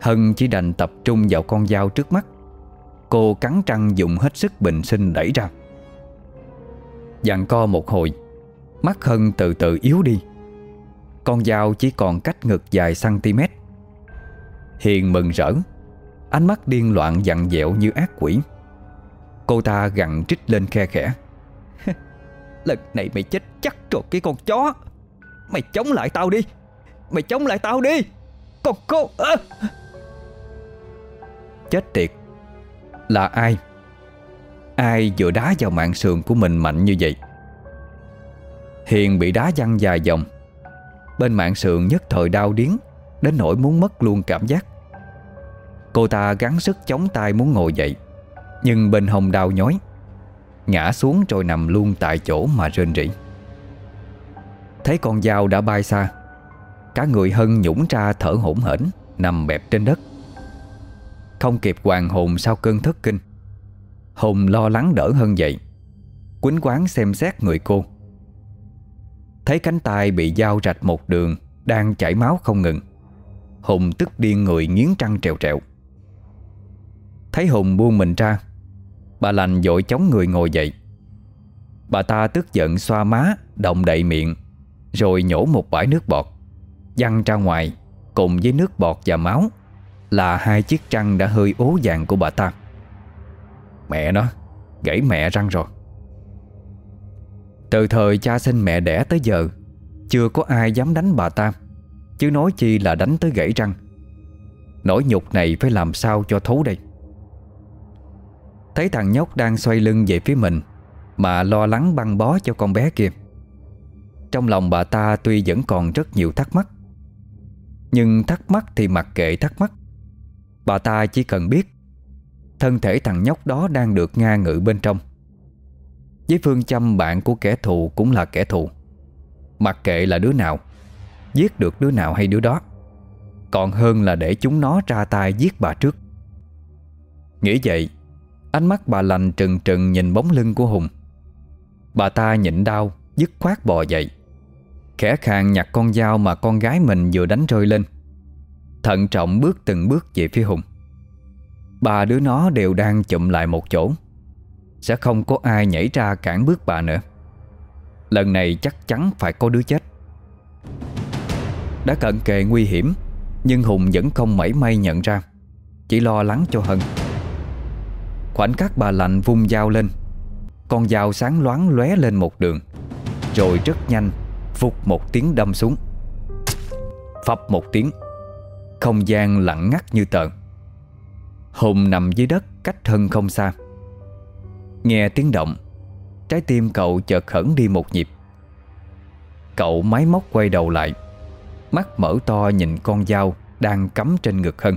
Hân chỉ đành tập trung vào con dao trước mắt. Cô cắn răng dùng hết sức bình sinh đẩy ra. Dặn co một hồi, Mắt Hân từ từ yếu đi. Con dao chỉ còn cách ngực vài cm Hiền mừng rỡ, Ánh mắt điên loạn dặn dẹo như ác quỷ. Cô ta gằn trích lên khe khẽ. Lần này mày chết chắc rồi, cái con chó. Mày chống lại tao đi. Mày chống lại tao đi. Con cô à. Chết tiệt. Là ai? Ai vừa đá vào mạng sườn của mình mạnh như vậy? Hiền bị đá văng dài dòng. Bên mạng sườn nhất thời đau điếng, Đến nỗi muốn mất luôn cảm giác. Cô ta gắng sức chống tay muốn ngồi dậy, Nhưng bên hông đau nhói, Ngã xuống rồi nằm luôn tại chỗ mà rên rỉ. Thấy con dao đã bay xa, Cả người Hân nhũng ra thở hổn hển, Nằm bẹp trên đất. Không kịp hoàng hồn sau cơn thất kinh. Hùng lo lắng đỡ hơn vậy, Quýnh quán xem xét người cô. Thấy cánh tay bị dao rạch một đường, Đang chảy máu không ngừng, Hùng tức điên người nghiến trăng trèo trèo. Thấy Hùng buông mình ra, Bà lành dội chống người ngồi dậy. Bà ta tức giận xoa má, Động đậy miệng, Rồi nhổ một bãi nước bọt, Văng ra ngoài Cùng với nước bọt và máu. Là hai chiếc răng đã hơi ố vàng của bà ta. Mẹ nó, Gãy mẹ răng rồi. Từ thời cha sinh mẹ đẻ tới giờ, Chưa có ai dám đánh bà ta, Chứ nói chi là đánh tới gãy răng. Nỗi nhục này phải làm sao cho thấu đây? Thấy thằng nhóc đang xoay lưng về phía mình, Mà lo lắng băng bó cho con bé kia. Trong lòng bà ta tuy vẫn còn rất nhiều thắc mắc, Nhưng thắc mắc thì mặc kệ thắc mắc. Bà ta chỉ cần biết Thân thể thằng nhóc đó đang được nga ngự bên trong. Với phương châm bạn của kẻ thù cũng là kẻ thù. Mặc kệ là đứa nào, Giết được đứa nào hay đứa đó, Còn hơn là để chúng nó ra tay giết bà trước. Nghĩ vậy, Ánh mắt bà lành trừng trừng nhìn bóng lưng của Hùng. Bà ta nhịn đau, Dứt khoát bò dậy, Khẽ khàng nhặt con dao mà con gái mình vừa đánh rơi lên. Thận trọng bước từng bước về phía Hùng. Ba đứa nó đều đang chụm lại một chỗ. Sẽ không có ai nhảy ra cản bước bà nữa. Lần này chắc chắn phải có đứa chết. Đã cận kề nguy hiểm, Nhưng Hùng vẫn không mảy may nhận ra. Chỉ lo lắng cho Hân. Khoảnh khắc bà lạnh vung dao lên. Con dao sáng loáng lóe lên một đường. Rồi rất nhanh Vụt một tiếng đâm xuống. Phập một tiếng. Không gian lặng ngắt như tờ. Hùng nằm dưới đất cách thân không xa. Nghe tiếng động, Trái tim cậu chợt khẩn đi một nhịp. Cậu máy móc quay đầu lại, Mắt mở to nhìn con dao Đang cắm trên ngực Hân.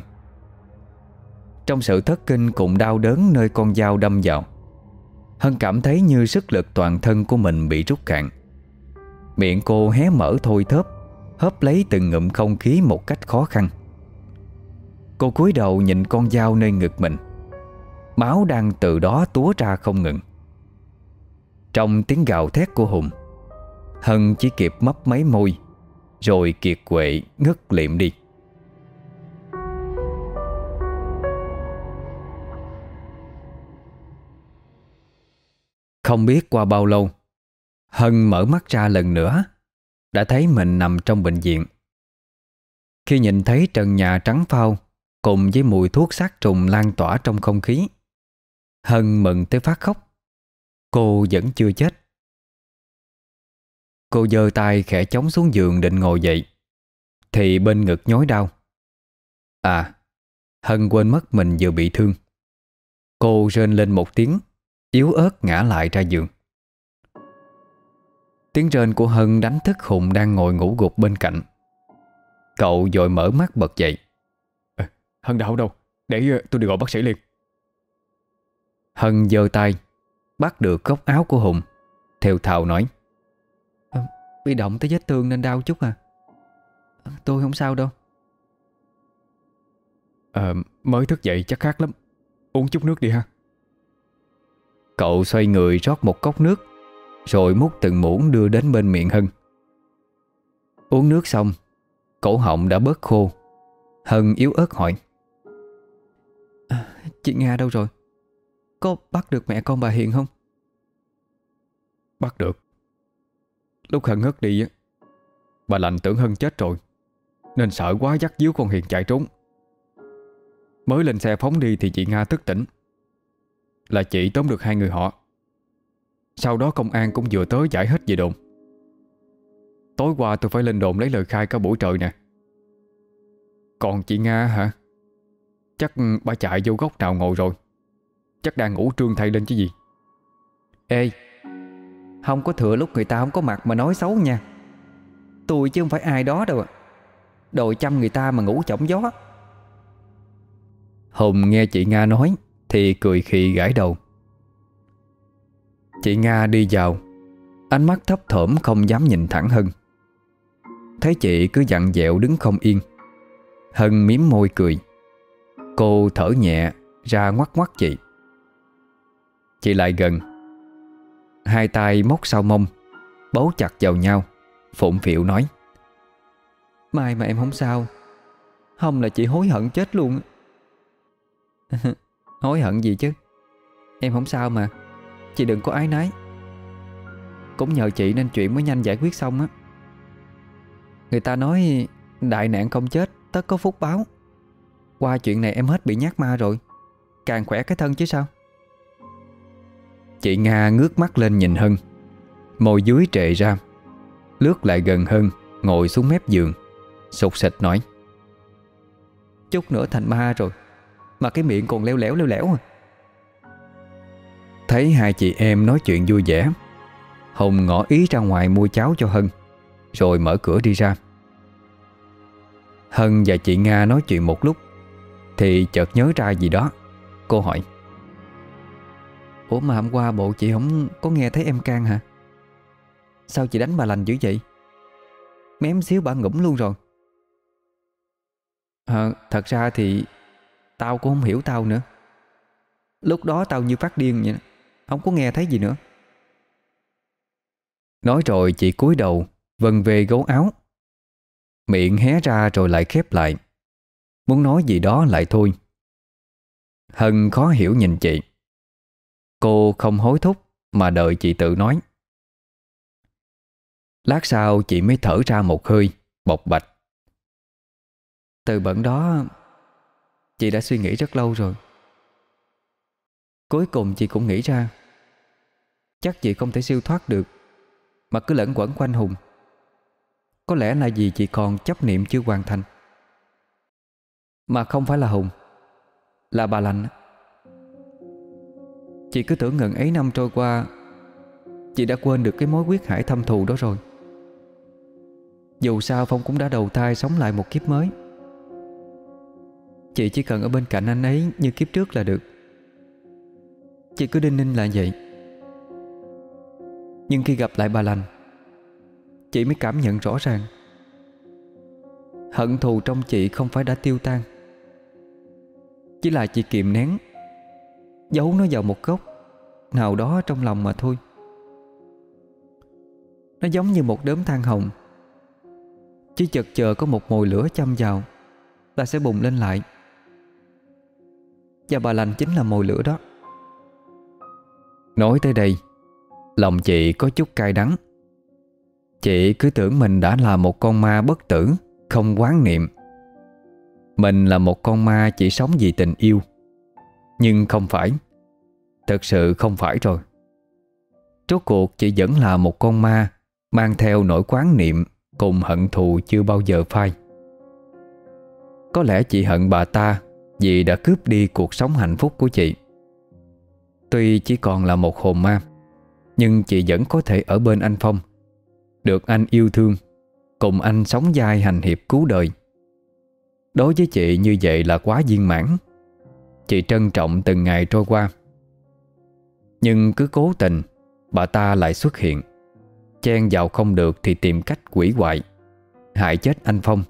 Trong sự thất kinh cùng đau đớn Nơi con dao đâm vào, Hân cảm thấy như sức lực toàn thân của mình bị rút cạn. Miệng cô hé mở thôi thớp, Hớp lấy từng ngụm không khí một cách khó khăn. Cô cúi đầu nhìn con dao nơi ngực mình. Máu đang từ đó túa ra không ngừng. Trong tiếng gào thét của Hùng, Hân chỉ kịp mấp mấy môi, Rồi kiệt quệ ngất liệm đi. Không biết qua bao lâu, Hân mở mắt ra lần nữa, Đã thấy mình nằm trong bệnh viện. Khi nhìn thấy trần nhà trắng phao Cùng với mùi thuốc sát trùng lan tỏa trong không khí. Hân mừng tới phát khóc. Cô vẫn chưa chết. Cô giơ tay khẽ chống xuống giường định ngồi dậy. Thì bên ngực nhói đau. À Hân quên mất mình vừa bị thương. Cô rên lên một tiếng, Yếu ớt ngã lại ra giường. Tiếng rên của Hân đánh thức Hùng đang ngồi ngủ gục bên cạnh. Cậu dội mở mắt bật dậy. Hân đau đâu? Để ờ, tôi đi gọi bác sĩ liền. Hân giơ tay Bắt được góc áo của Hùng Theo thào nói. À, Bị động tới vết thương nên đau chút à? Tôi không sao đâu. À, Mới thức dậy chắc khác lắm. Uống chút nước đi ha. Cậu xoay người rót một cốc nước Rồi múc từng muỗng đưa đến bên miệng Hân. Uống nước xong Cổ họng đã bớt khô. Hân yếu ớt hỏi Chị Nga đâu rồi? Có bắt được mẹ con bà Hiền không? Bắt được. Lúc Hân ngất đi Bà lành tưởng Hân chết rồi, Nên sợ quá dắt díu con Hiền chạy trốn. Mới lên xe phóng đi thì chị Nga thức tỉnh. Là chị tóm được hai người họ. Sau đó công an cũng vừa tới giải hết về đồn. Tối qua tôi phải lên đồn lấy lời khai cả buổi trời nè. Còn chị Nga hả? Chắc ừ, bà chạy vô góc nào ngồi rồi. Chắc đang ngủ trương thay lên chứ gì. Ê, Không có thừa lúc người ta không có mặt mà nói xấu nha. Tôi chứ không phải ai đó đâu à chăm người ta mà ngủ chổng gió. Hùng nghe chị Nga nói Thì cười khì gãi đầu. Chị Nga đi vào. Ánh mắt thấp thởm không dám nhìn thẳng Hân. Thấy chị cứ dặn dẹo đứng không yên. Hân miếm môi cười. Cô thở nhẹ, ra ngoắt ngoắt chị. Chị lại gần. Hai tay móc sau mông, Bấu chặt vào nhau, Phụng phịu nói. Mai mà em không sao. Không là chị hối hận chết luôn. Hối hận gì chứ? Em không sao mà. Chị đừng có ái nái. Cũng nhờ chị nên chuyện mới nhanh giải quyết xong á. Người ta nói, Đại nạn không chết, Tất có phúc báo. Qua chuyện này em hết bị nhát ma rồi. Càng khỏe cái thân chứ sao? Chị Nga ngước mắt lên nhìn Hân. Môi dưới trệ ra. Lướt lại gần Hân, Ngồi xuống mép giường. Sụt sịch nói. Chút nữa thành ma rồi. Mà cái miệng còn leo lẻo leo lẻo à. Thấy hai chị em nói chuyện vui vẻ Hùng ngỏ ý ra ngoài mua cháo cho Hân, Rồi mở cửa đi ra. Hân và chị Nga nói chuyện một lúc. Thì chợt nhớ ra gì đó. Cô hỏi Ủa mà hôm qua bộ chị không có nghe thấy em can hả? Sao chị đánh bà lành dữ vậy? Mém xíu bà ngủm luôn rồi. À, Thật ra thì Tao cũng không hiểu tao nữa. Lúc đó tao như phát điên vậy Không có nghe thấy gì nữa. Nói rồi chị cúi đầu Vần về gấu áo. Miệng hé ra rồi lại khép lại. Muốn nói gì đó lại thôi. Hân khó hiểu nhìn chị. Cô không hối thúc Mà đợi chị tự nói. Lát sau chị mới thở ra một hơi, Bộc bạch. Từ bận đó, Chị đã suy nghĩ rất lâu rồi. Cuối cùng chị cũng nghĩ ra, Chắc chị không thể siêu thoát được, Mà cứ lẫn quẩn quanh Hùng. Có lẽ là vì chị còn chấp niệm chưa hoàn thành. Mà không phải là Hùng, Là bà lành. Chị cứ tưởng ngần ấy năm trôi qua, Chị đã quên được cái mối quyết hải thâm thù đó rồi. Dù sao Phong cũng đã đầu thai sống lại một kiếp mới. Chị chỉ cần ở bên cạnh anh ấy như kiếp trước là được. Chị cứ đinh ninh là vậy. Nhưng khi gặp lại bà lành, Chị mới cảm nhận rõ ràng, Hận thù trong chị không phải đã tiêu tan. Chỉ là chị kiềm nén. Giấu nó vào một góc Nào đó trong lòng mà thôi. Nó giống như một đốm than hồng. Chỉ chợt chờ có một mồi lửa châm vào Là sẽ bùng lên lại. Và bà lành chính là mồi lửa đó. Nói tới đây, Lòng chị có chút cay đắng. Chị cứ tưởng mình đã là một con ma bất tử, Không quán niệm. Mình là một con ma chỉ sống vì tình yêu. Nhưng không phải. Thật sự không phải rồi. Rốt cuộc chị vẫn là một con ma, Mang theo nỗi quán niệm, Cùng hận thù chưa bao giờ phai. Có lẽ chị hận bà ta Vì đã cướp đi cuộc sống hạnh phúc của chị. Tuy chỉ còn là một hồn ma, Nhưng chị vẫn có thể ở bên anh Phong, Được anh yêu thương, Cùng anh sống dai hành hiệp cứu đời. Đối với chị như vậy là quá viên mãn. Chị trân trọng từng ngày trôi qua. Nhưng cứ cố tình, Bà ta lại xuất hiện. Chen vào không được thì tìm cách quỷ hoại. Hại chết anh Phong.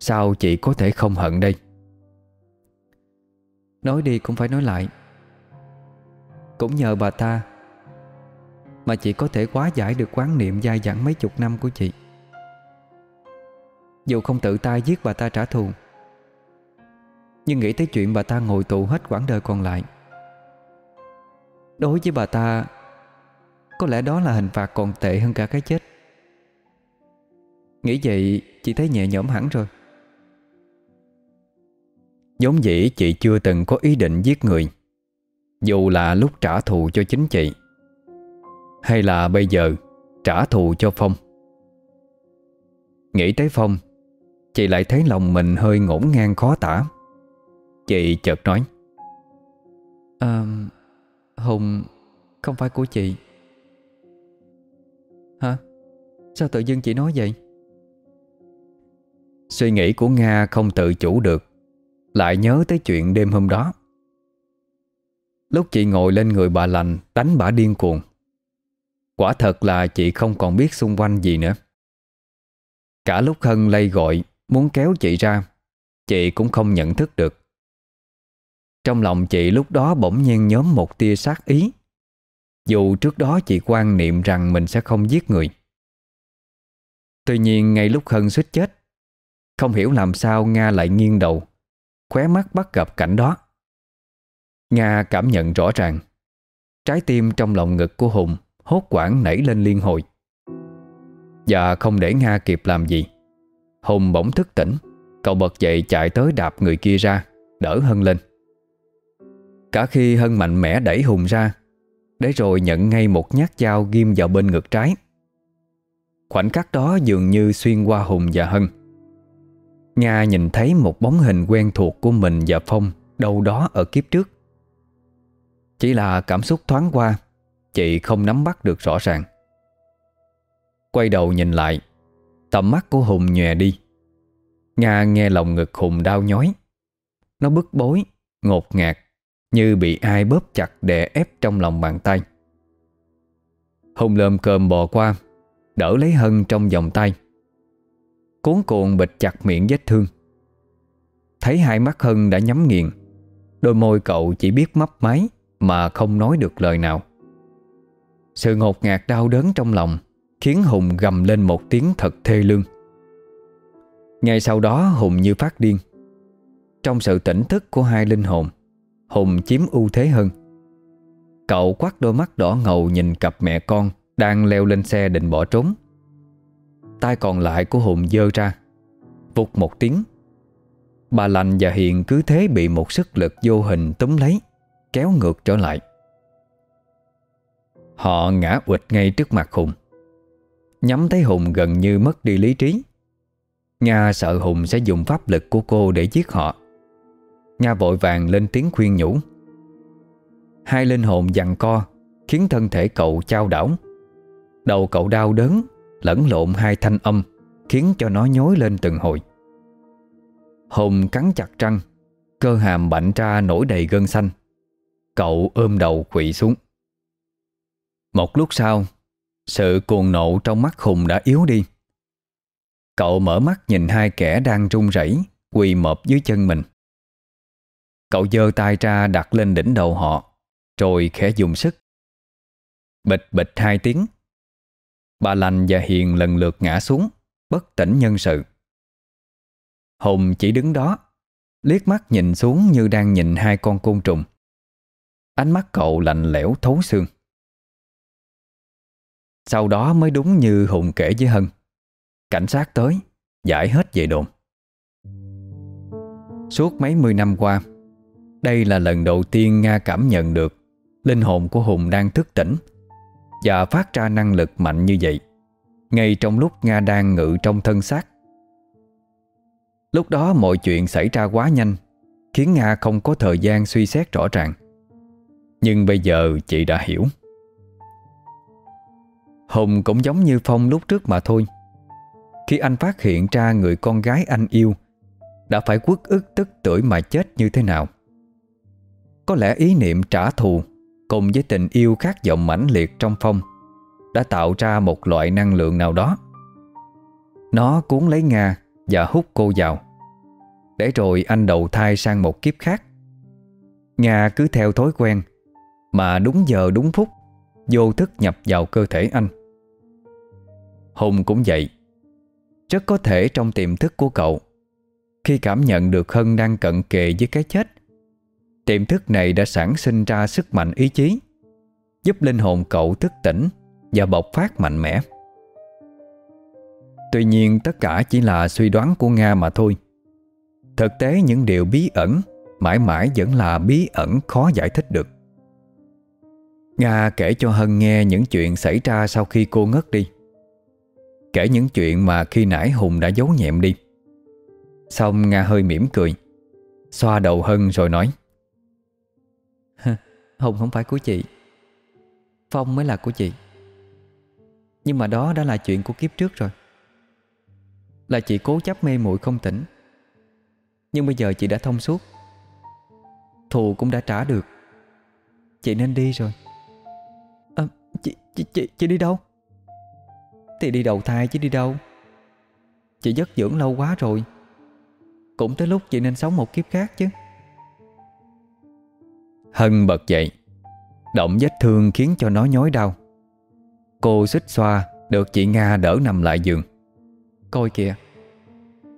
Sao chị có thể không hận đây? Nói đi cũng phải nói lại. Cũng nhờ bà ta Mà chị có thể quá giải được quán niệm dai dẳng mấy chục năm của chị. Dù không tự tay giết bà ta trả thù, Nhưng nghĩ tới chuyện bà ta ngồi tù hết quãng đời còn lại, Đối với bà ta, Có lẽ đó là hình phạt còn tệ hơn cả cái chết. Nghĩ vậy, chị thấy nhẹ nhõm hẳn rồi. Giống dĩ chị chưa từng có ý định giết người, Dù là lúc trả thù cho chính chị, Hay là bây giờ trả thù cho Phong. Nghĩ tới Phong Chị lại thấy lòng mình hơi ngổn ngang khó tả. Chị chợt nói À Hùng Không phải của chị. Hả? Sao tự dưng chị nói vậy? Suy nghĩ của Nga không tự chủ được Lại nhớ tới chuyện đêm hôm đó. Lúc chị ngồi lên người bà lành Đánh bà điên cuồng. Quả thật là chị không còn biết xung quanh gì nữa. Cả lúc Hân lay gọi Muốn kéo chị ra, Chị cũng không nhận thức được. Trong lòng chị lúc đó bỗng nhiên nhóm một tia sát ý. Dù trước đó chị quan niệm rằng mình sẽ không giết người. Tuy nhiên ngay lúc Hân suýt chết, Không hiểu làm sao Nga lại nghiêng đầu, Khóe mắt bắt gặp cảnh đó. Nga cảm nhận rõ ràng, Trái tim trong lòng ngực của Hùng Hốt quảng nảy lên liên hồi. Và không để Nga kịp làm gì. Hùng bỗng thức tỉnh. Cậu bật dậy chạy tới đạp người kia ra, Đỡ Hân lên. Cả khi Hân mạnh mẽ đẩy Hùng ra, Để rồi nhận ngay một nhát dao ghim vào bên ngực trái. Khoảnh khắc đó dường như xuyên qua Hùng và Hân. Nga nhìn thấy một bóng hình quen thuộc của mình và Phong đâu đó ở kiếp trước. Chỉ là cảm xúc thoáng qua, Chị không nắm bắt được rõ ràng. Quay đầu nhìn lại Tầm mắt của Hùng nhòe đi. Nga nghe lòng ngực Hùng đau nhói. Nó bức bối, ngột ngạt Như bị ai bóp chặt đè ép trong lòng bàn tay. Hùng lơm cơm bò qua Đỡ lấy Hân trong vòng tay. Cuốn cuộn bịch chặt miệng vết thương. Thấy hai mắt Hân đã nhắm nghiền Đôi môi cậu chỉ biết mấp máy Mà không nói được lời nào. Sự ngột ngạt đau đớn trong lòng Khiến Hùng gầm lên một tiếng thật thê lương. Ngay sau đó, Hùng như phát điên. Trong sự tỉnh thức của hai linh hồn, Hùng chiếm ưu thế hơn. Cậu quắt đôi mắt đỏ ngầu nhìn cặp mẹ con Đang leo lên xe định bỏ trốn. Tay còn lại của Hùng dơ ra, Vụt một tiếng. Bà Lành và Hiền cứ thế bị một sức lực vô hình túm lấy, Kéo ngược trở lại. Họ ngã ụt ngay trước mặt Hùng. Nhắm thấy Hùng gần như mất đi lý trí. Nga sợ Hùng sẽ dùng pháp lực của cô để giết họ. Nga vội vàng lên tiếng khuyên nhủ. Hai linh hồn dằn co Khiến thân thể cậu trao đảo. Đầu cậu đau đớn, Lẫn lộn hai thanh âm Khiến cho nó nhối lên từng hồi. Hùng cắn chặt răng, Cơ hàm bạnh ra nổi đầy gân xanh. Cậu ôm đầu quỵ xuống. Một lúc sau sự cuồng nộ trong mắt Hùng đã yếu đi. Cậu mở mắt nhìn hai kẻ đang run rẩy, Quỳ mọp dưới chân mình. Cậu giơ tay ra đặt lên đỉnh đầu họ, Rồi khẽ dùng sức. Bịch bịch hai tiếng. Bà Lành và Hiền lần lượt ngã xuống, Bất tỉnh nhân sự. Hùng chỉ đứng đó, Liếc mắt nhìn xuống như đang nhìn hai con côn trùng. Ánh mắt cậu lạnh lẽo thấu xương. Sau đó mới đúng như Hùng kể với Hân. Cảnh sát tới, Giải hết về đồn. Suốt mấy mươi năm qua, Đây là lần đầu tiên Nga cảm nhận được Linh hồn của Hùng đang thức tỉnh Và phát ra năng lực mạnh như vậy, Ngay trong lúc Nga đang ngự trong thân xác. Lúc đó mọi chuyện xảy ra quá nhanh, Khiến Nga không có thời gian suy xét rõ ràng. Nhưng bây giờ chị đã hiểu. Hùng cũng giống như Phong lúc trước mà thôi. Khi anh phát hiện ra người con gái anh yêu, Đã phải quất ức tức tuổi mà chết như thế nào? Có lẽ ý niệm trả thù Cùng với tình yêu khát vọng mãnh liệt trong Phong Đã tạo ra một loại năng lượng nào đó. Nó cuốn lấy Nga Và hút cô vào. Để rồi anh đầu thai sang một kiếp khác. Nga cứ theo thói quen Mà đúng giờ đúng phút Vô thức nhập vào cơ thể anh. Hùng cũng vậy. Rất có thể trong tiềm thức của cậu, Khi cảm nhận được Hân đang cận kề với cái chết, Tiềm thức này đã sản sinh ra sức mạnh ý chí, Giúp linh hồn cậu thức tỉnh Và bộc phát mạnh mẽ. Tuy nhiên, tất cả chỉ là suy đoán của Nga mà thôi. Thực tế, những điều bí ẩn Mãi mãi vẫn là bí ẩn khó giải thích được. Nga kể cho Hân nghe những chuyện xảy ra sau khi cô ngất đi. Kể những chuyện mà khi nãy Hùng đã giấu nhẹm đi. Xong Nga hơi mỉm cười Xoa đầu Hân rồi nói Hùng không phải của chị. Phong mới là của chị. Nhưng mà đó đã là chuyện của kiếp trước rồi. Là chị cố chấp mê muội không tỉnh. Nhưng bây giờ chị đã thông suốt. Thù cũng đã trả được. Chị nên đi rồi. À, chị, chị, chị, chị đi đâu? Thì đi đầu thai chứ đi đâu. Chị giấc dưỡng lâu quá rồi. Cũng tới lúc chị nên sống một kiếp khác chứ. Hân bật dậy. Động vết thương khiến cho nó nhói đau. Cô xích xoa, Được chị Nga đỡ nằm lại giường. Coi kìa,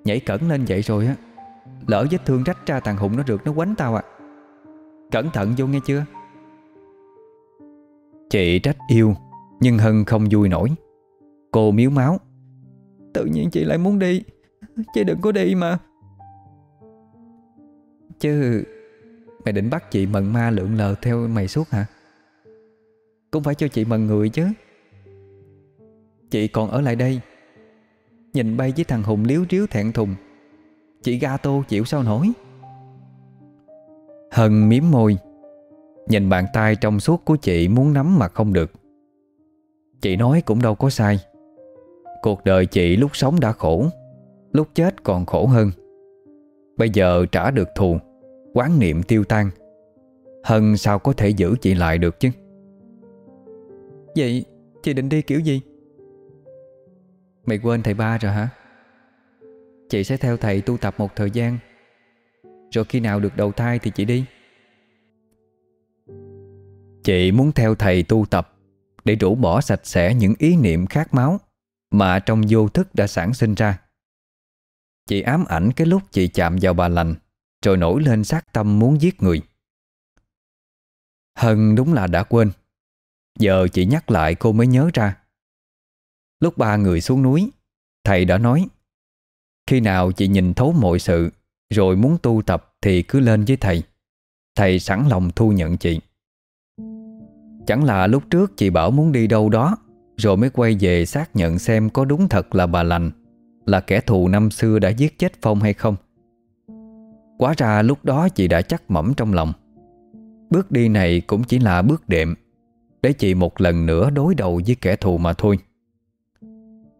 Nhảy cẩn lên vậy rồi á. Lỡ vết thương rách ra thằng Hùng nó rượt, nó quánh tao à. Cẩn thận vô nghe chưa? Chị trách yêu, Nhưng Hân không vui nổi. Cô miếu máu. Tự nhiên chị lại muốn đi. Chị đừng có đi mà. Chứ Mày định bắt chị mận ma lượn lờ theo mày suốt hả? Cũng phải cho chị mận người chứ. Chị còn ở lại đây. Nhìn bay với thằng Hùng liếu riếu thẹn thùng. Chị ga tô chịu sao nổi? Hân miếm môi. Nhìn bàn tay trong suốt của chị muốn nắm mà không được. Chị nói cũng đâu có sai. Cuộc đời chị lúc sống đã khổ, Lúc chết còn khổ hơn. Bây giờ trả được thù, Quán niệm tiêu tan. Hân sao có thể giữ chị lại được chứ? Vậy chị định đi kiểu gì? Mày quên thầy ba rồi hả? Chị sẽ theo thầy tu tập một thời gian, Rồi khi nào được đầu thai thì chị đi. Chị muốn theo thầy tu tập Để rũ bỏ sạch sẽ những ý niệm khát máu. Mà trong vô thức đã sản sinh ra. Chị ám ảnh cái lúc chị chạm vào bà lành, Rồi nổi lên sát tâm muốn giết người. Hân đúng là đã quên. Giờ chị nhắc lại cô mới nhớ ra. Lúc ba người xuống núi, Thầy đã nói, Khi nào chị nhìn thấu mọi sự, Rồi muốn tu tập thì cứ lên với thầy. Thầy sẵn lòng thu nhận chị. Chẳng là lúc trước chị bảo muốn đi đâu đó rồi mới quay về xác nhận xem có đúng thật là bà lành, Là kẻ thù năm xưa đã giết chết Phong hay không. Quá ra lúc đó chị đã chắc mẩm trong lòng. Bước đi này cũng chỉ là bước đệm, Để chị một lần nữa đối đầu với kẻ thù mà thôi.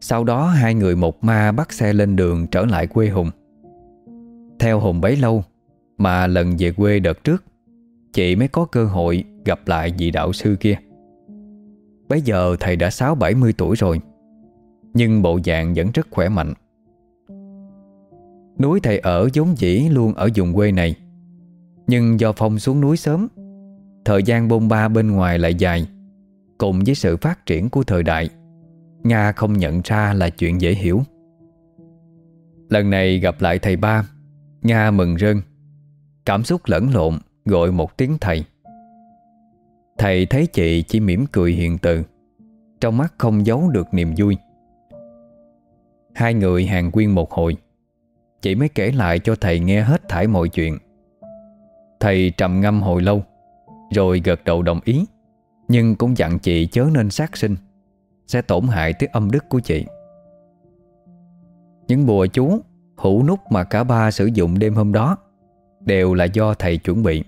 Sau đó hai người một ma bắt xe lên đường trở lại quê Hùng. Theo Hùng bấy lâu Mà lần về quê đợt trước, Chị mới có cơ hội gặp lại vị đạo sư kia. Bây giờ thầy đã 6-70 tuổi rồi, Nhưng bộ dạng vẫn rất khỏe mạnh. Núi thầy ở vốn dĩ luôn ở vùng quê này, Nhưng do Phong xuống núi sớm, Thời gian bôn ba bên ngoài lại dài. Cùng với sự phát triển của thời đại, Nga không nhận ra là chuyện dễ hiểu. Lần này gặp lại thầy ba, Nga mừng rơn, Cảm xúc lẫn lộn Gọi một tiếng thầy. Thầy thấy chị chỉ mỉm cười hiền từ, Trong mắt không giấu được niềm vui. Hai người hàng quyên một hồi, Chị mới kể lại cho thầy nghe hết thải mọi chuyện. Thầy trầm ngâm hồi lâu, Rồi gật đầu đồng ý, Nhưng cũng dặn chị chớ nên sát sinh, Sẽ tổn hại tới âm đức của chị. Những bùa chú Hữu nút mà cả ba sử dụng đêm hôm đó, Đều là do thầy chuẩn bị.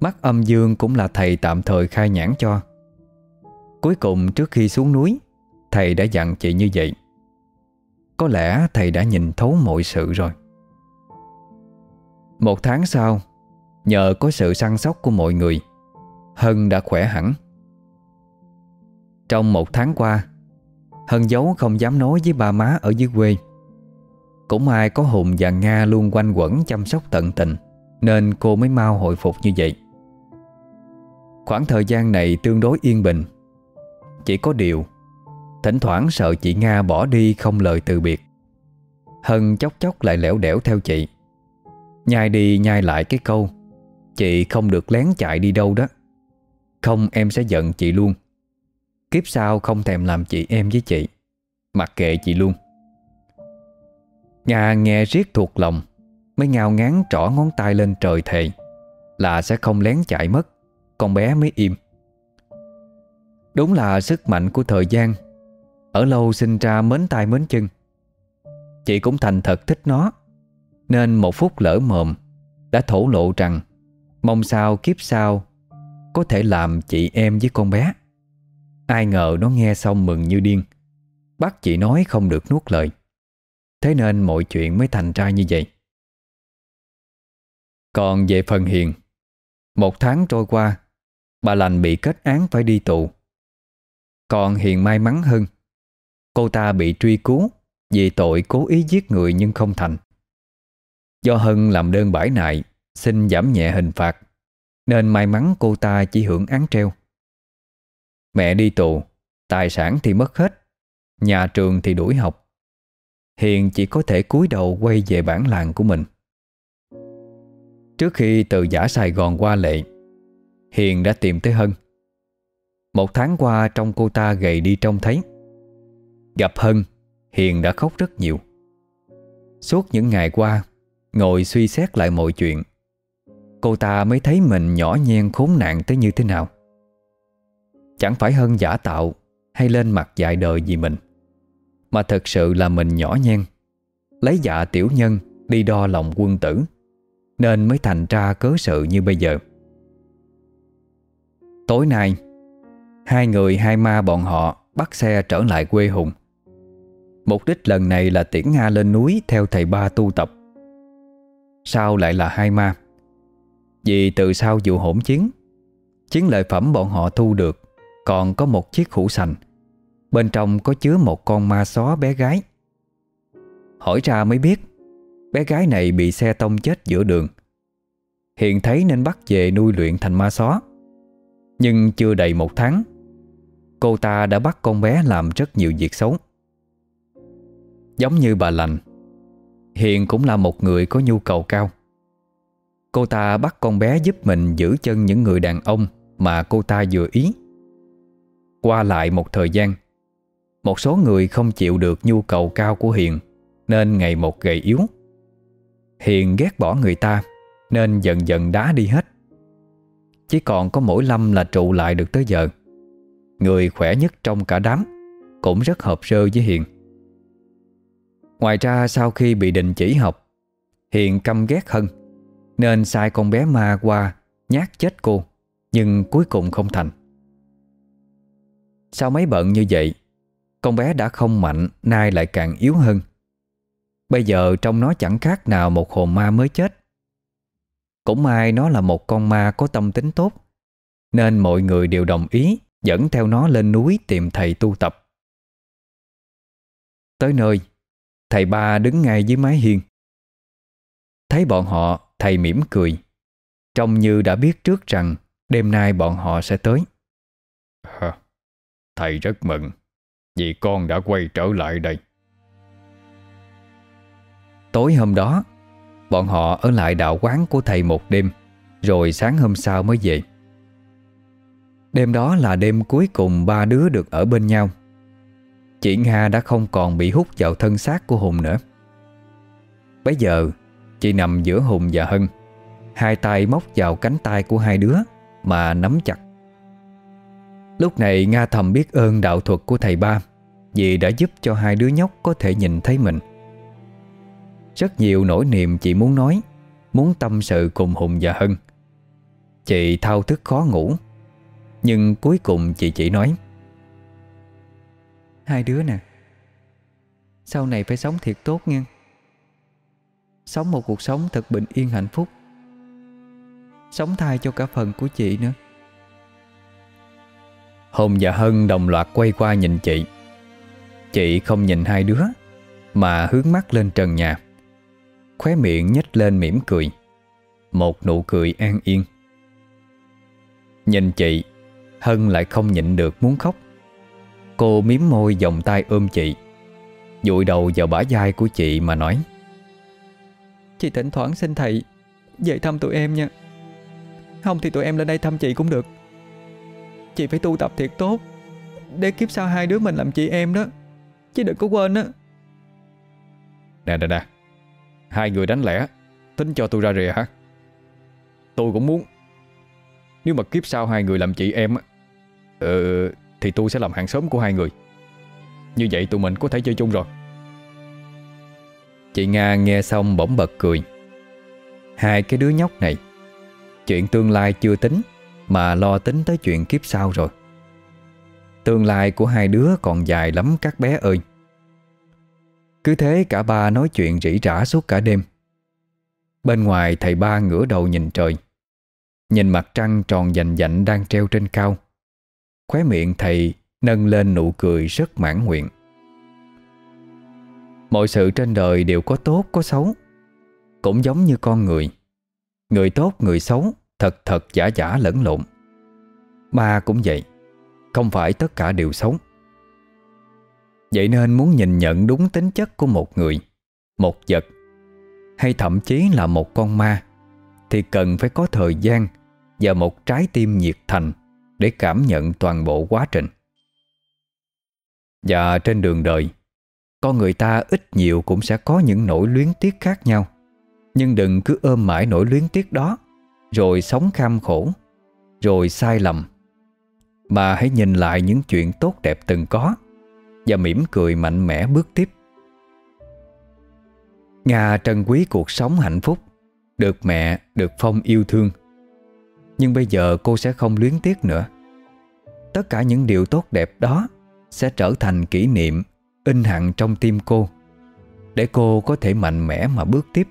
Mắt âm dương cũng là thầy tạm thời khai nhãn cho. Cuối cùng trước khi xuống núi, Thầy đã dặn chị như vậy. Có lẽ thầy đã nhìn thấu mọi sự rồi. Một tháng sau, Nhờ có sự săn sóc của mọi người, Hân đã khỏe hẳn. Trong một tháng qua, Hân giấu không dám nói với ba má ở dưới quê. Cũng ai có Hùng và Nga luôn quanh quẩn chăm sóc tận tình, Nên cô mới mau hồi phục như vậy. Khoảng thời gian này tương đối yên bình. Chỉ có điều, Thỉnh thoảng sợ chị Nga bỏ đi không lời từ biệt. Hân chốc chốc lại lẻo đẻo theo chị. Nhai đi nhai lại cái câu, Chị không được lén chạy đi đâu đó. Không em sẽ giận chị luôn. Kiếp sau không thèm làm chị em với chị, Mặc kệ chị luôn. Nga nghe riết thuộc lòng, Mới ngao ngán trỏ ngón tay lên trời thề Là sẽ không lén chạy mất. Con bé mới im. Đúng là sức mạnh của thời gian. Ở lâu sinh ra mến tay mến chân. Chị cũng thành thật thích nó, Nên một phút lỡ mồm Đã thổ lộ rằng Mong sao kiếp sau Có thể làm chị em với con bé. Ai ngờ nó nghe xong mừng như điên, Bắt chị nói không được nuốt lời. Thế nên mọi chuyện mới thành ra như vậy. Còn về phần Hiền, Một tháng trôi qua Bà lành bị kết án phải đi tù. Còn Hiền may mắn hơn, Cô ta bị truy cứu Vì tội cố ý giết người nhưng không thành. Do Hân làm đơn bãi nại, Xin giảm nhẹ hình phạt, Nên may mắn cô ta chỉ hưởng án treo. Mẹ đi tù, Tài sản thì mất hết, Nhà trường thì đuổi học. Hiền chỉ có thể cúi đầu quay về bản làng của mình. Trước khi từ giả Sài Gòn qua lệ Hiền đã tìm tới Hân. Một tháng qua trong cô ta gầy đi trông thấy. Gặp Hân, Hiền đã khóc rất nhiều. Suốt những ngày qua, Ngồi suy xét lại mọi chuyện, Cô ta mới thấy mình nhỏ nhen khốn nạn tới như thế nào. Chẳng phải Hân giả tạo Hay lên mặt dại đời vì mình, Mà thật sự là mình nhỏ nhen, Lấy dạ tiểu nhân Đi đo lòng quân tử, Nên mới thành ra cớ sự như bây giờ. Tối nay, Hai người, hai ma bọn họ Bắt xe trở lại quê hùng. Mục đích lần này là tiễn Nga lên núi Theo thầy ba tu tập. Sao lại là hai ma. Vì từ sau vụ hỗn chiến Chiến lợi phẩm bọn họ thu được Còn có một chiếc hũ sành. Bên trong có chứa một con ma xó bé gái. Hỏi ra mới biết, Bé gái này bị xe tông chết giữa đường. Hiện thấy nên bắt về nuôi luyện thành ma xó. Nhưng chưa đầy một tháng, Cô ta đã bắt con bé làm rất nhiều việc xấu. Giống như bà lành, Hiền cũng là một người có nhu cầu cao. Cô ta bắt con bé giúp mình giữ chân những người đàn ông Mà cô ta vừa ý. Qua lại một thời gian, Một số người không chịu được nhu cầu cao của Hiền Nên ngày một gầy yếu. Hiền ghét bỏ người ta Nên dần dần đá đi hết. Chỉ còn có mỗi Lâm là trụ lại được tới giờ. Người khỏe nhất trong cả đám Cũng rất hợp sơ với Hiền. Ngoài ra sau khi bị đình chỉ học, Hiền căm ghét Hân, Nên sai con bé ma qua Nhát chết cô, Nhưng cuối cùng không thành. Sau mấy bận như vậy, Con bé đã không mạnh, Nay lại càng yếu hơn. Bây giờ trong nó chẳng khác nào Một hồn ma mới chết. Cũng may nó là một con ma có tâm tính tốt Nên mọi người đều đồng ý Dẫn theo nó lên núi tìm thầy tu tập. Tới nơi Thầy ba đứng ngay dưới mái hiên. Thấy bọn họ Thầy mỉm cười Trông như đã biết trước rằng Đêm nay bọn họ sẽ tới. À, Thầy rất mừng Vì con đã quay trở lại đây. Tối hôm đó Bọn họ ở lại đạo quán của thầy một đêm, Rồi sáng hôm sau mới về. Đêm đó là đêm cuối cùng ba đứa được ở bên nhau. Chị Nga đã không còn bị hút vào thân xác của Hùng nữa. Bây giờ Chị nằm giữa Hùng và Hân, Hai tay móc vào cánh tay của hai đứa Mà nắm chặt. Lúc này Nga thầm biết ơn đạo thuật của thầy ba, Vì đã giúp cho hai đứa nhóc có thể nhìn thấy mình. Rất nhiều nỗi niềm chị muốn nói Muốn tâm sự cùng Hùng và Hân. Chị thao thức khó ngủ Nhưng cuối cùng chị chỉ nói Hai đứa nè Sau này phải sống thiệt tốt nha. Sống một cuộc sống thật bình yên hạnh phúc. Sống thai cho cả phần của chị nữa. Hùng và Hân đồng loạt quay qua nhìn chị. Chị không nhìn hai đứa Mà hướng mắt lên trần nhà Khóe miệng nhếch lên mỉm cười. Một nụ cười an yên. Nhìn chị Hân lại không nhịn được muốn khóc. Cô miếm môi vòng tay ôm chị Dụi đầu vào bả vai của chị mà nói Chị thỉnh thoảng xin thầy Về thăm tụi em nha. Không thì tụi em lên đây thăm chị cũng được. Chị phải tu tập thiệt tốt Để kiếp sau hai đứa mình làm chị em đó. Chứ đừng có quên đó Nè nè nè Hai người đánh lẻ, Tính cho tôi ra rìa hả? Tôi cũng muốn. Nếu mà kiếp sau hai người làm chị em Ừ Thì tôi sẽ làm hàng xóm của hai người. Như vậy tụi mình có thể chơi chung rồi. Chị Nga nghe xong bỗng bật cười. Hai cái đứa nhóc này, Chuyện tương lai chưa tính Mà lo tính tới chuyện kiếp sau rồi. Tương lai của hai đứa còn dài lắm các bé ơi. Cứ thế cả ba nói chuyện rỉ rả suốt cả đêm. Bên ngoài, thầy ba ngửa đầu nhìn trời. Nhìn mặt trăng tròn dành dạnh đang treo trên cao. Khóe miệng thầy nâng lên nụ cười rất mãn nguyện. Mọi sự trên đời đều có tốt, có xấu. Cũng giống như con người. Người tốt, người xấu, Thật thật giả giả lẫn lộn. Ma cũng vậy. Không phải tất cả đều xấu. Vậy nên muốn nhìn nhận đúng tính chất của một người, Một vật, Hay thậm chí là một con ma, Thì cần phải có thời gian Và một trái tim nhiệt thành Để cảm nhận toàn bộ quá trình. Và trên đường đời, Con người ta ít nhiều cũng sẽ có những nỗi luyến tiếc khác nhau. Nhưng đừng cứ ôm mãi nỗi luyến tiếc đó, Rồi sống kham khổ, Rồi sai lầm. Mà hãy nhìn lại những chuyện tốt đẹp từng có. Và mỉm cười mạnh mẽ bước tiếp. Nga trân quý cuộc sống hạnh phúc Được mẹ, được Phong yêu thương. Nhưng bây giờ cô sẽ không luyến tiếc nữa. Tất cả những điều tốt đẹp đó Sẽ trở thành kỷ niệm In hẳn trong tim cô Để cô có thể mạnh mẽ mà bước tiếp.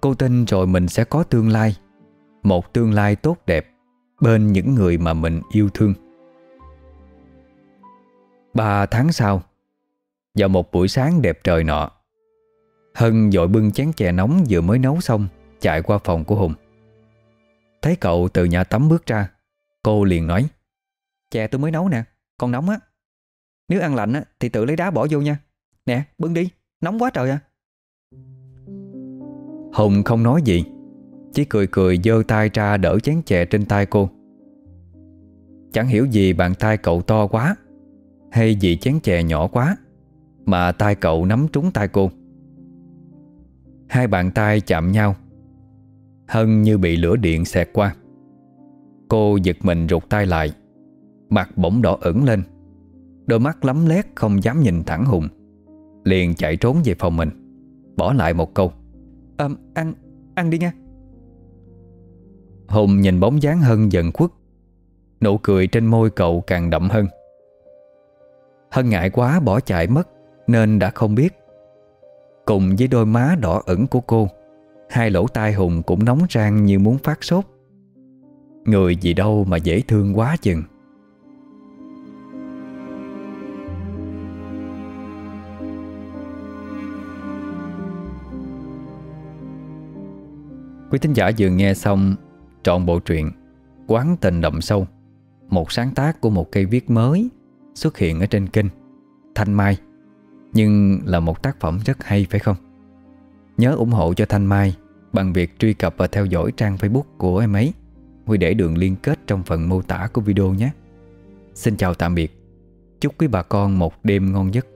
Cô tin rồi mình sẽ có tương lai Một tương lai tốt đẹp Bên những người mà mình yêu thương. Ba tháng sau Vào một buổi sáng đẹp trời nọ Hân dội bưng chén chè nóng vừa mới nấu xong Chạy qua phòng của Hùng. Thấy cậu từ nhà tắm bước ra Cô liền nói Chè tôi mới nấu nè, còn nóng á. Nếu ăn lạnh á, thì tự lấy đá bỏ vô nha. Nè, bưng đi, nóng quá trời à. Hùng không nói gì Chỉ cười cười giơ tay ra đỡ chén chè trên tay cô. Chẳng hiểu gì bàn tay cậu to quá. Hay vì chén chè nhỏ quá Mà tay cậu nắm trúng tay cô? Hai bàn tay chạm nhau Hân như bị lửa điện xẹt qua. Cô giật mình rụt tay lại Mặt bỗng đỏ ửng lên. Đôi mắt lắm lét không dám nhìn thẳng Hùng Liền chạy trốn về phòng mình Bỏ lại một câu. À, Ăn, ăn đi nha. Hùng nhìn bóng dáng Hân dần khuất Nụ cười trên môi cậu càng đậm hơn Hân ngại quá bỏ chạy mất, Nên đã không biết. Cùng với đôi má đỏ ửng của cô, Hai lỗ tai Hùng cũng nóng rang như muốn phát sốt. Người gì đâu mà dễ thương quá chừng. Quý thính giả vừa nghe xong trọn bộ truyện Quán tình đậm sâu, Một sáng tác của một cây viết mới xuất hiện ở trên kênh Thanh Mai. Nhưng là một tác phẩm rất hay, phải không? Nhớ ủng hộ cho Thanh Mai bằng việc truy cập và theo dõi trang Facebook của em ấy. Huy để đường liên kết trong phần mô tả của video nhé. Xin chào tạm biệt. Chúc quý bà con một đêm ngon giấc.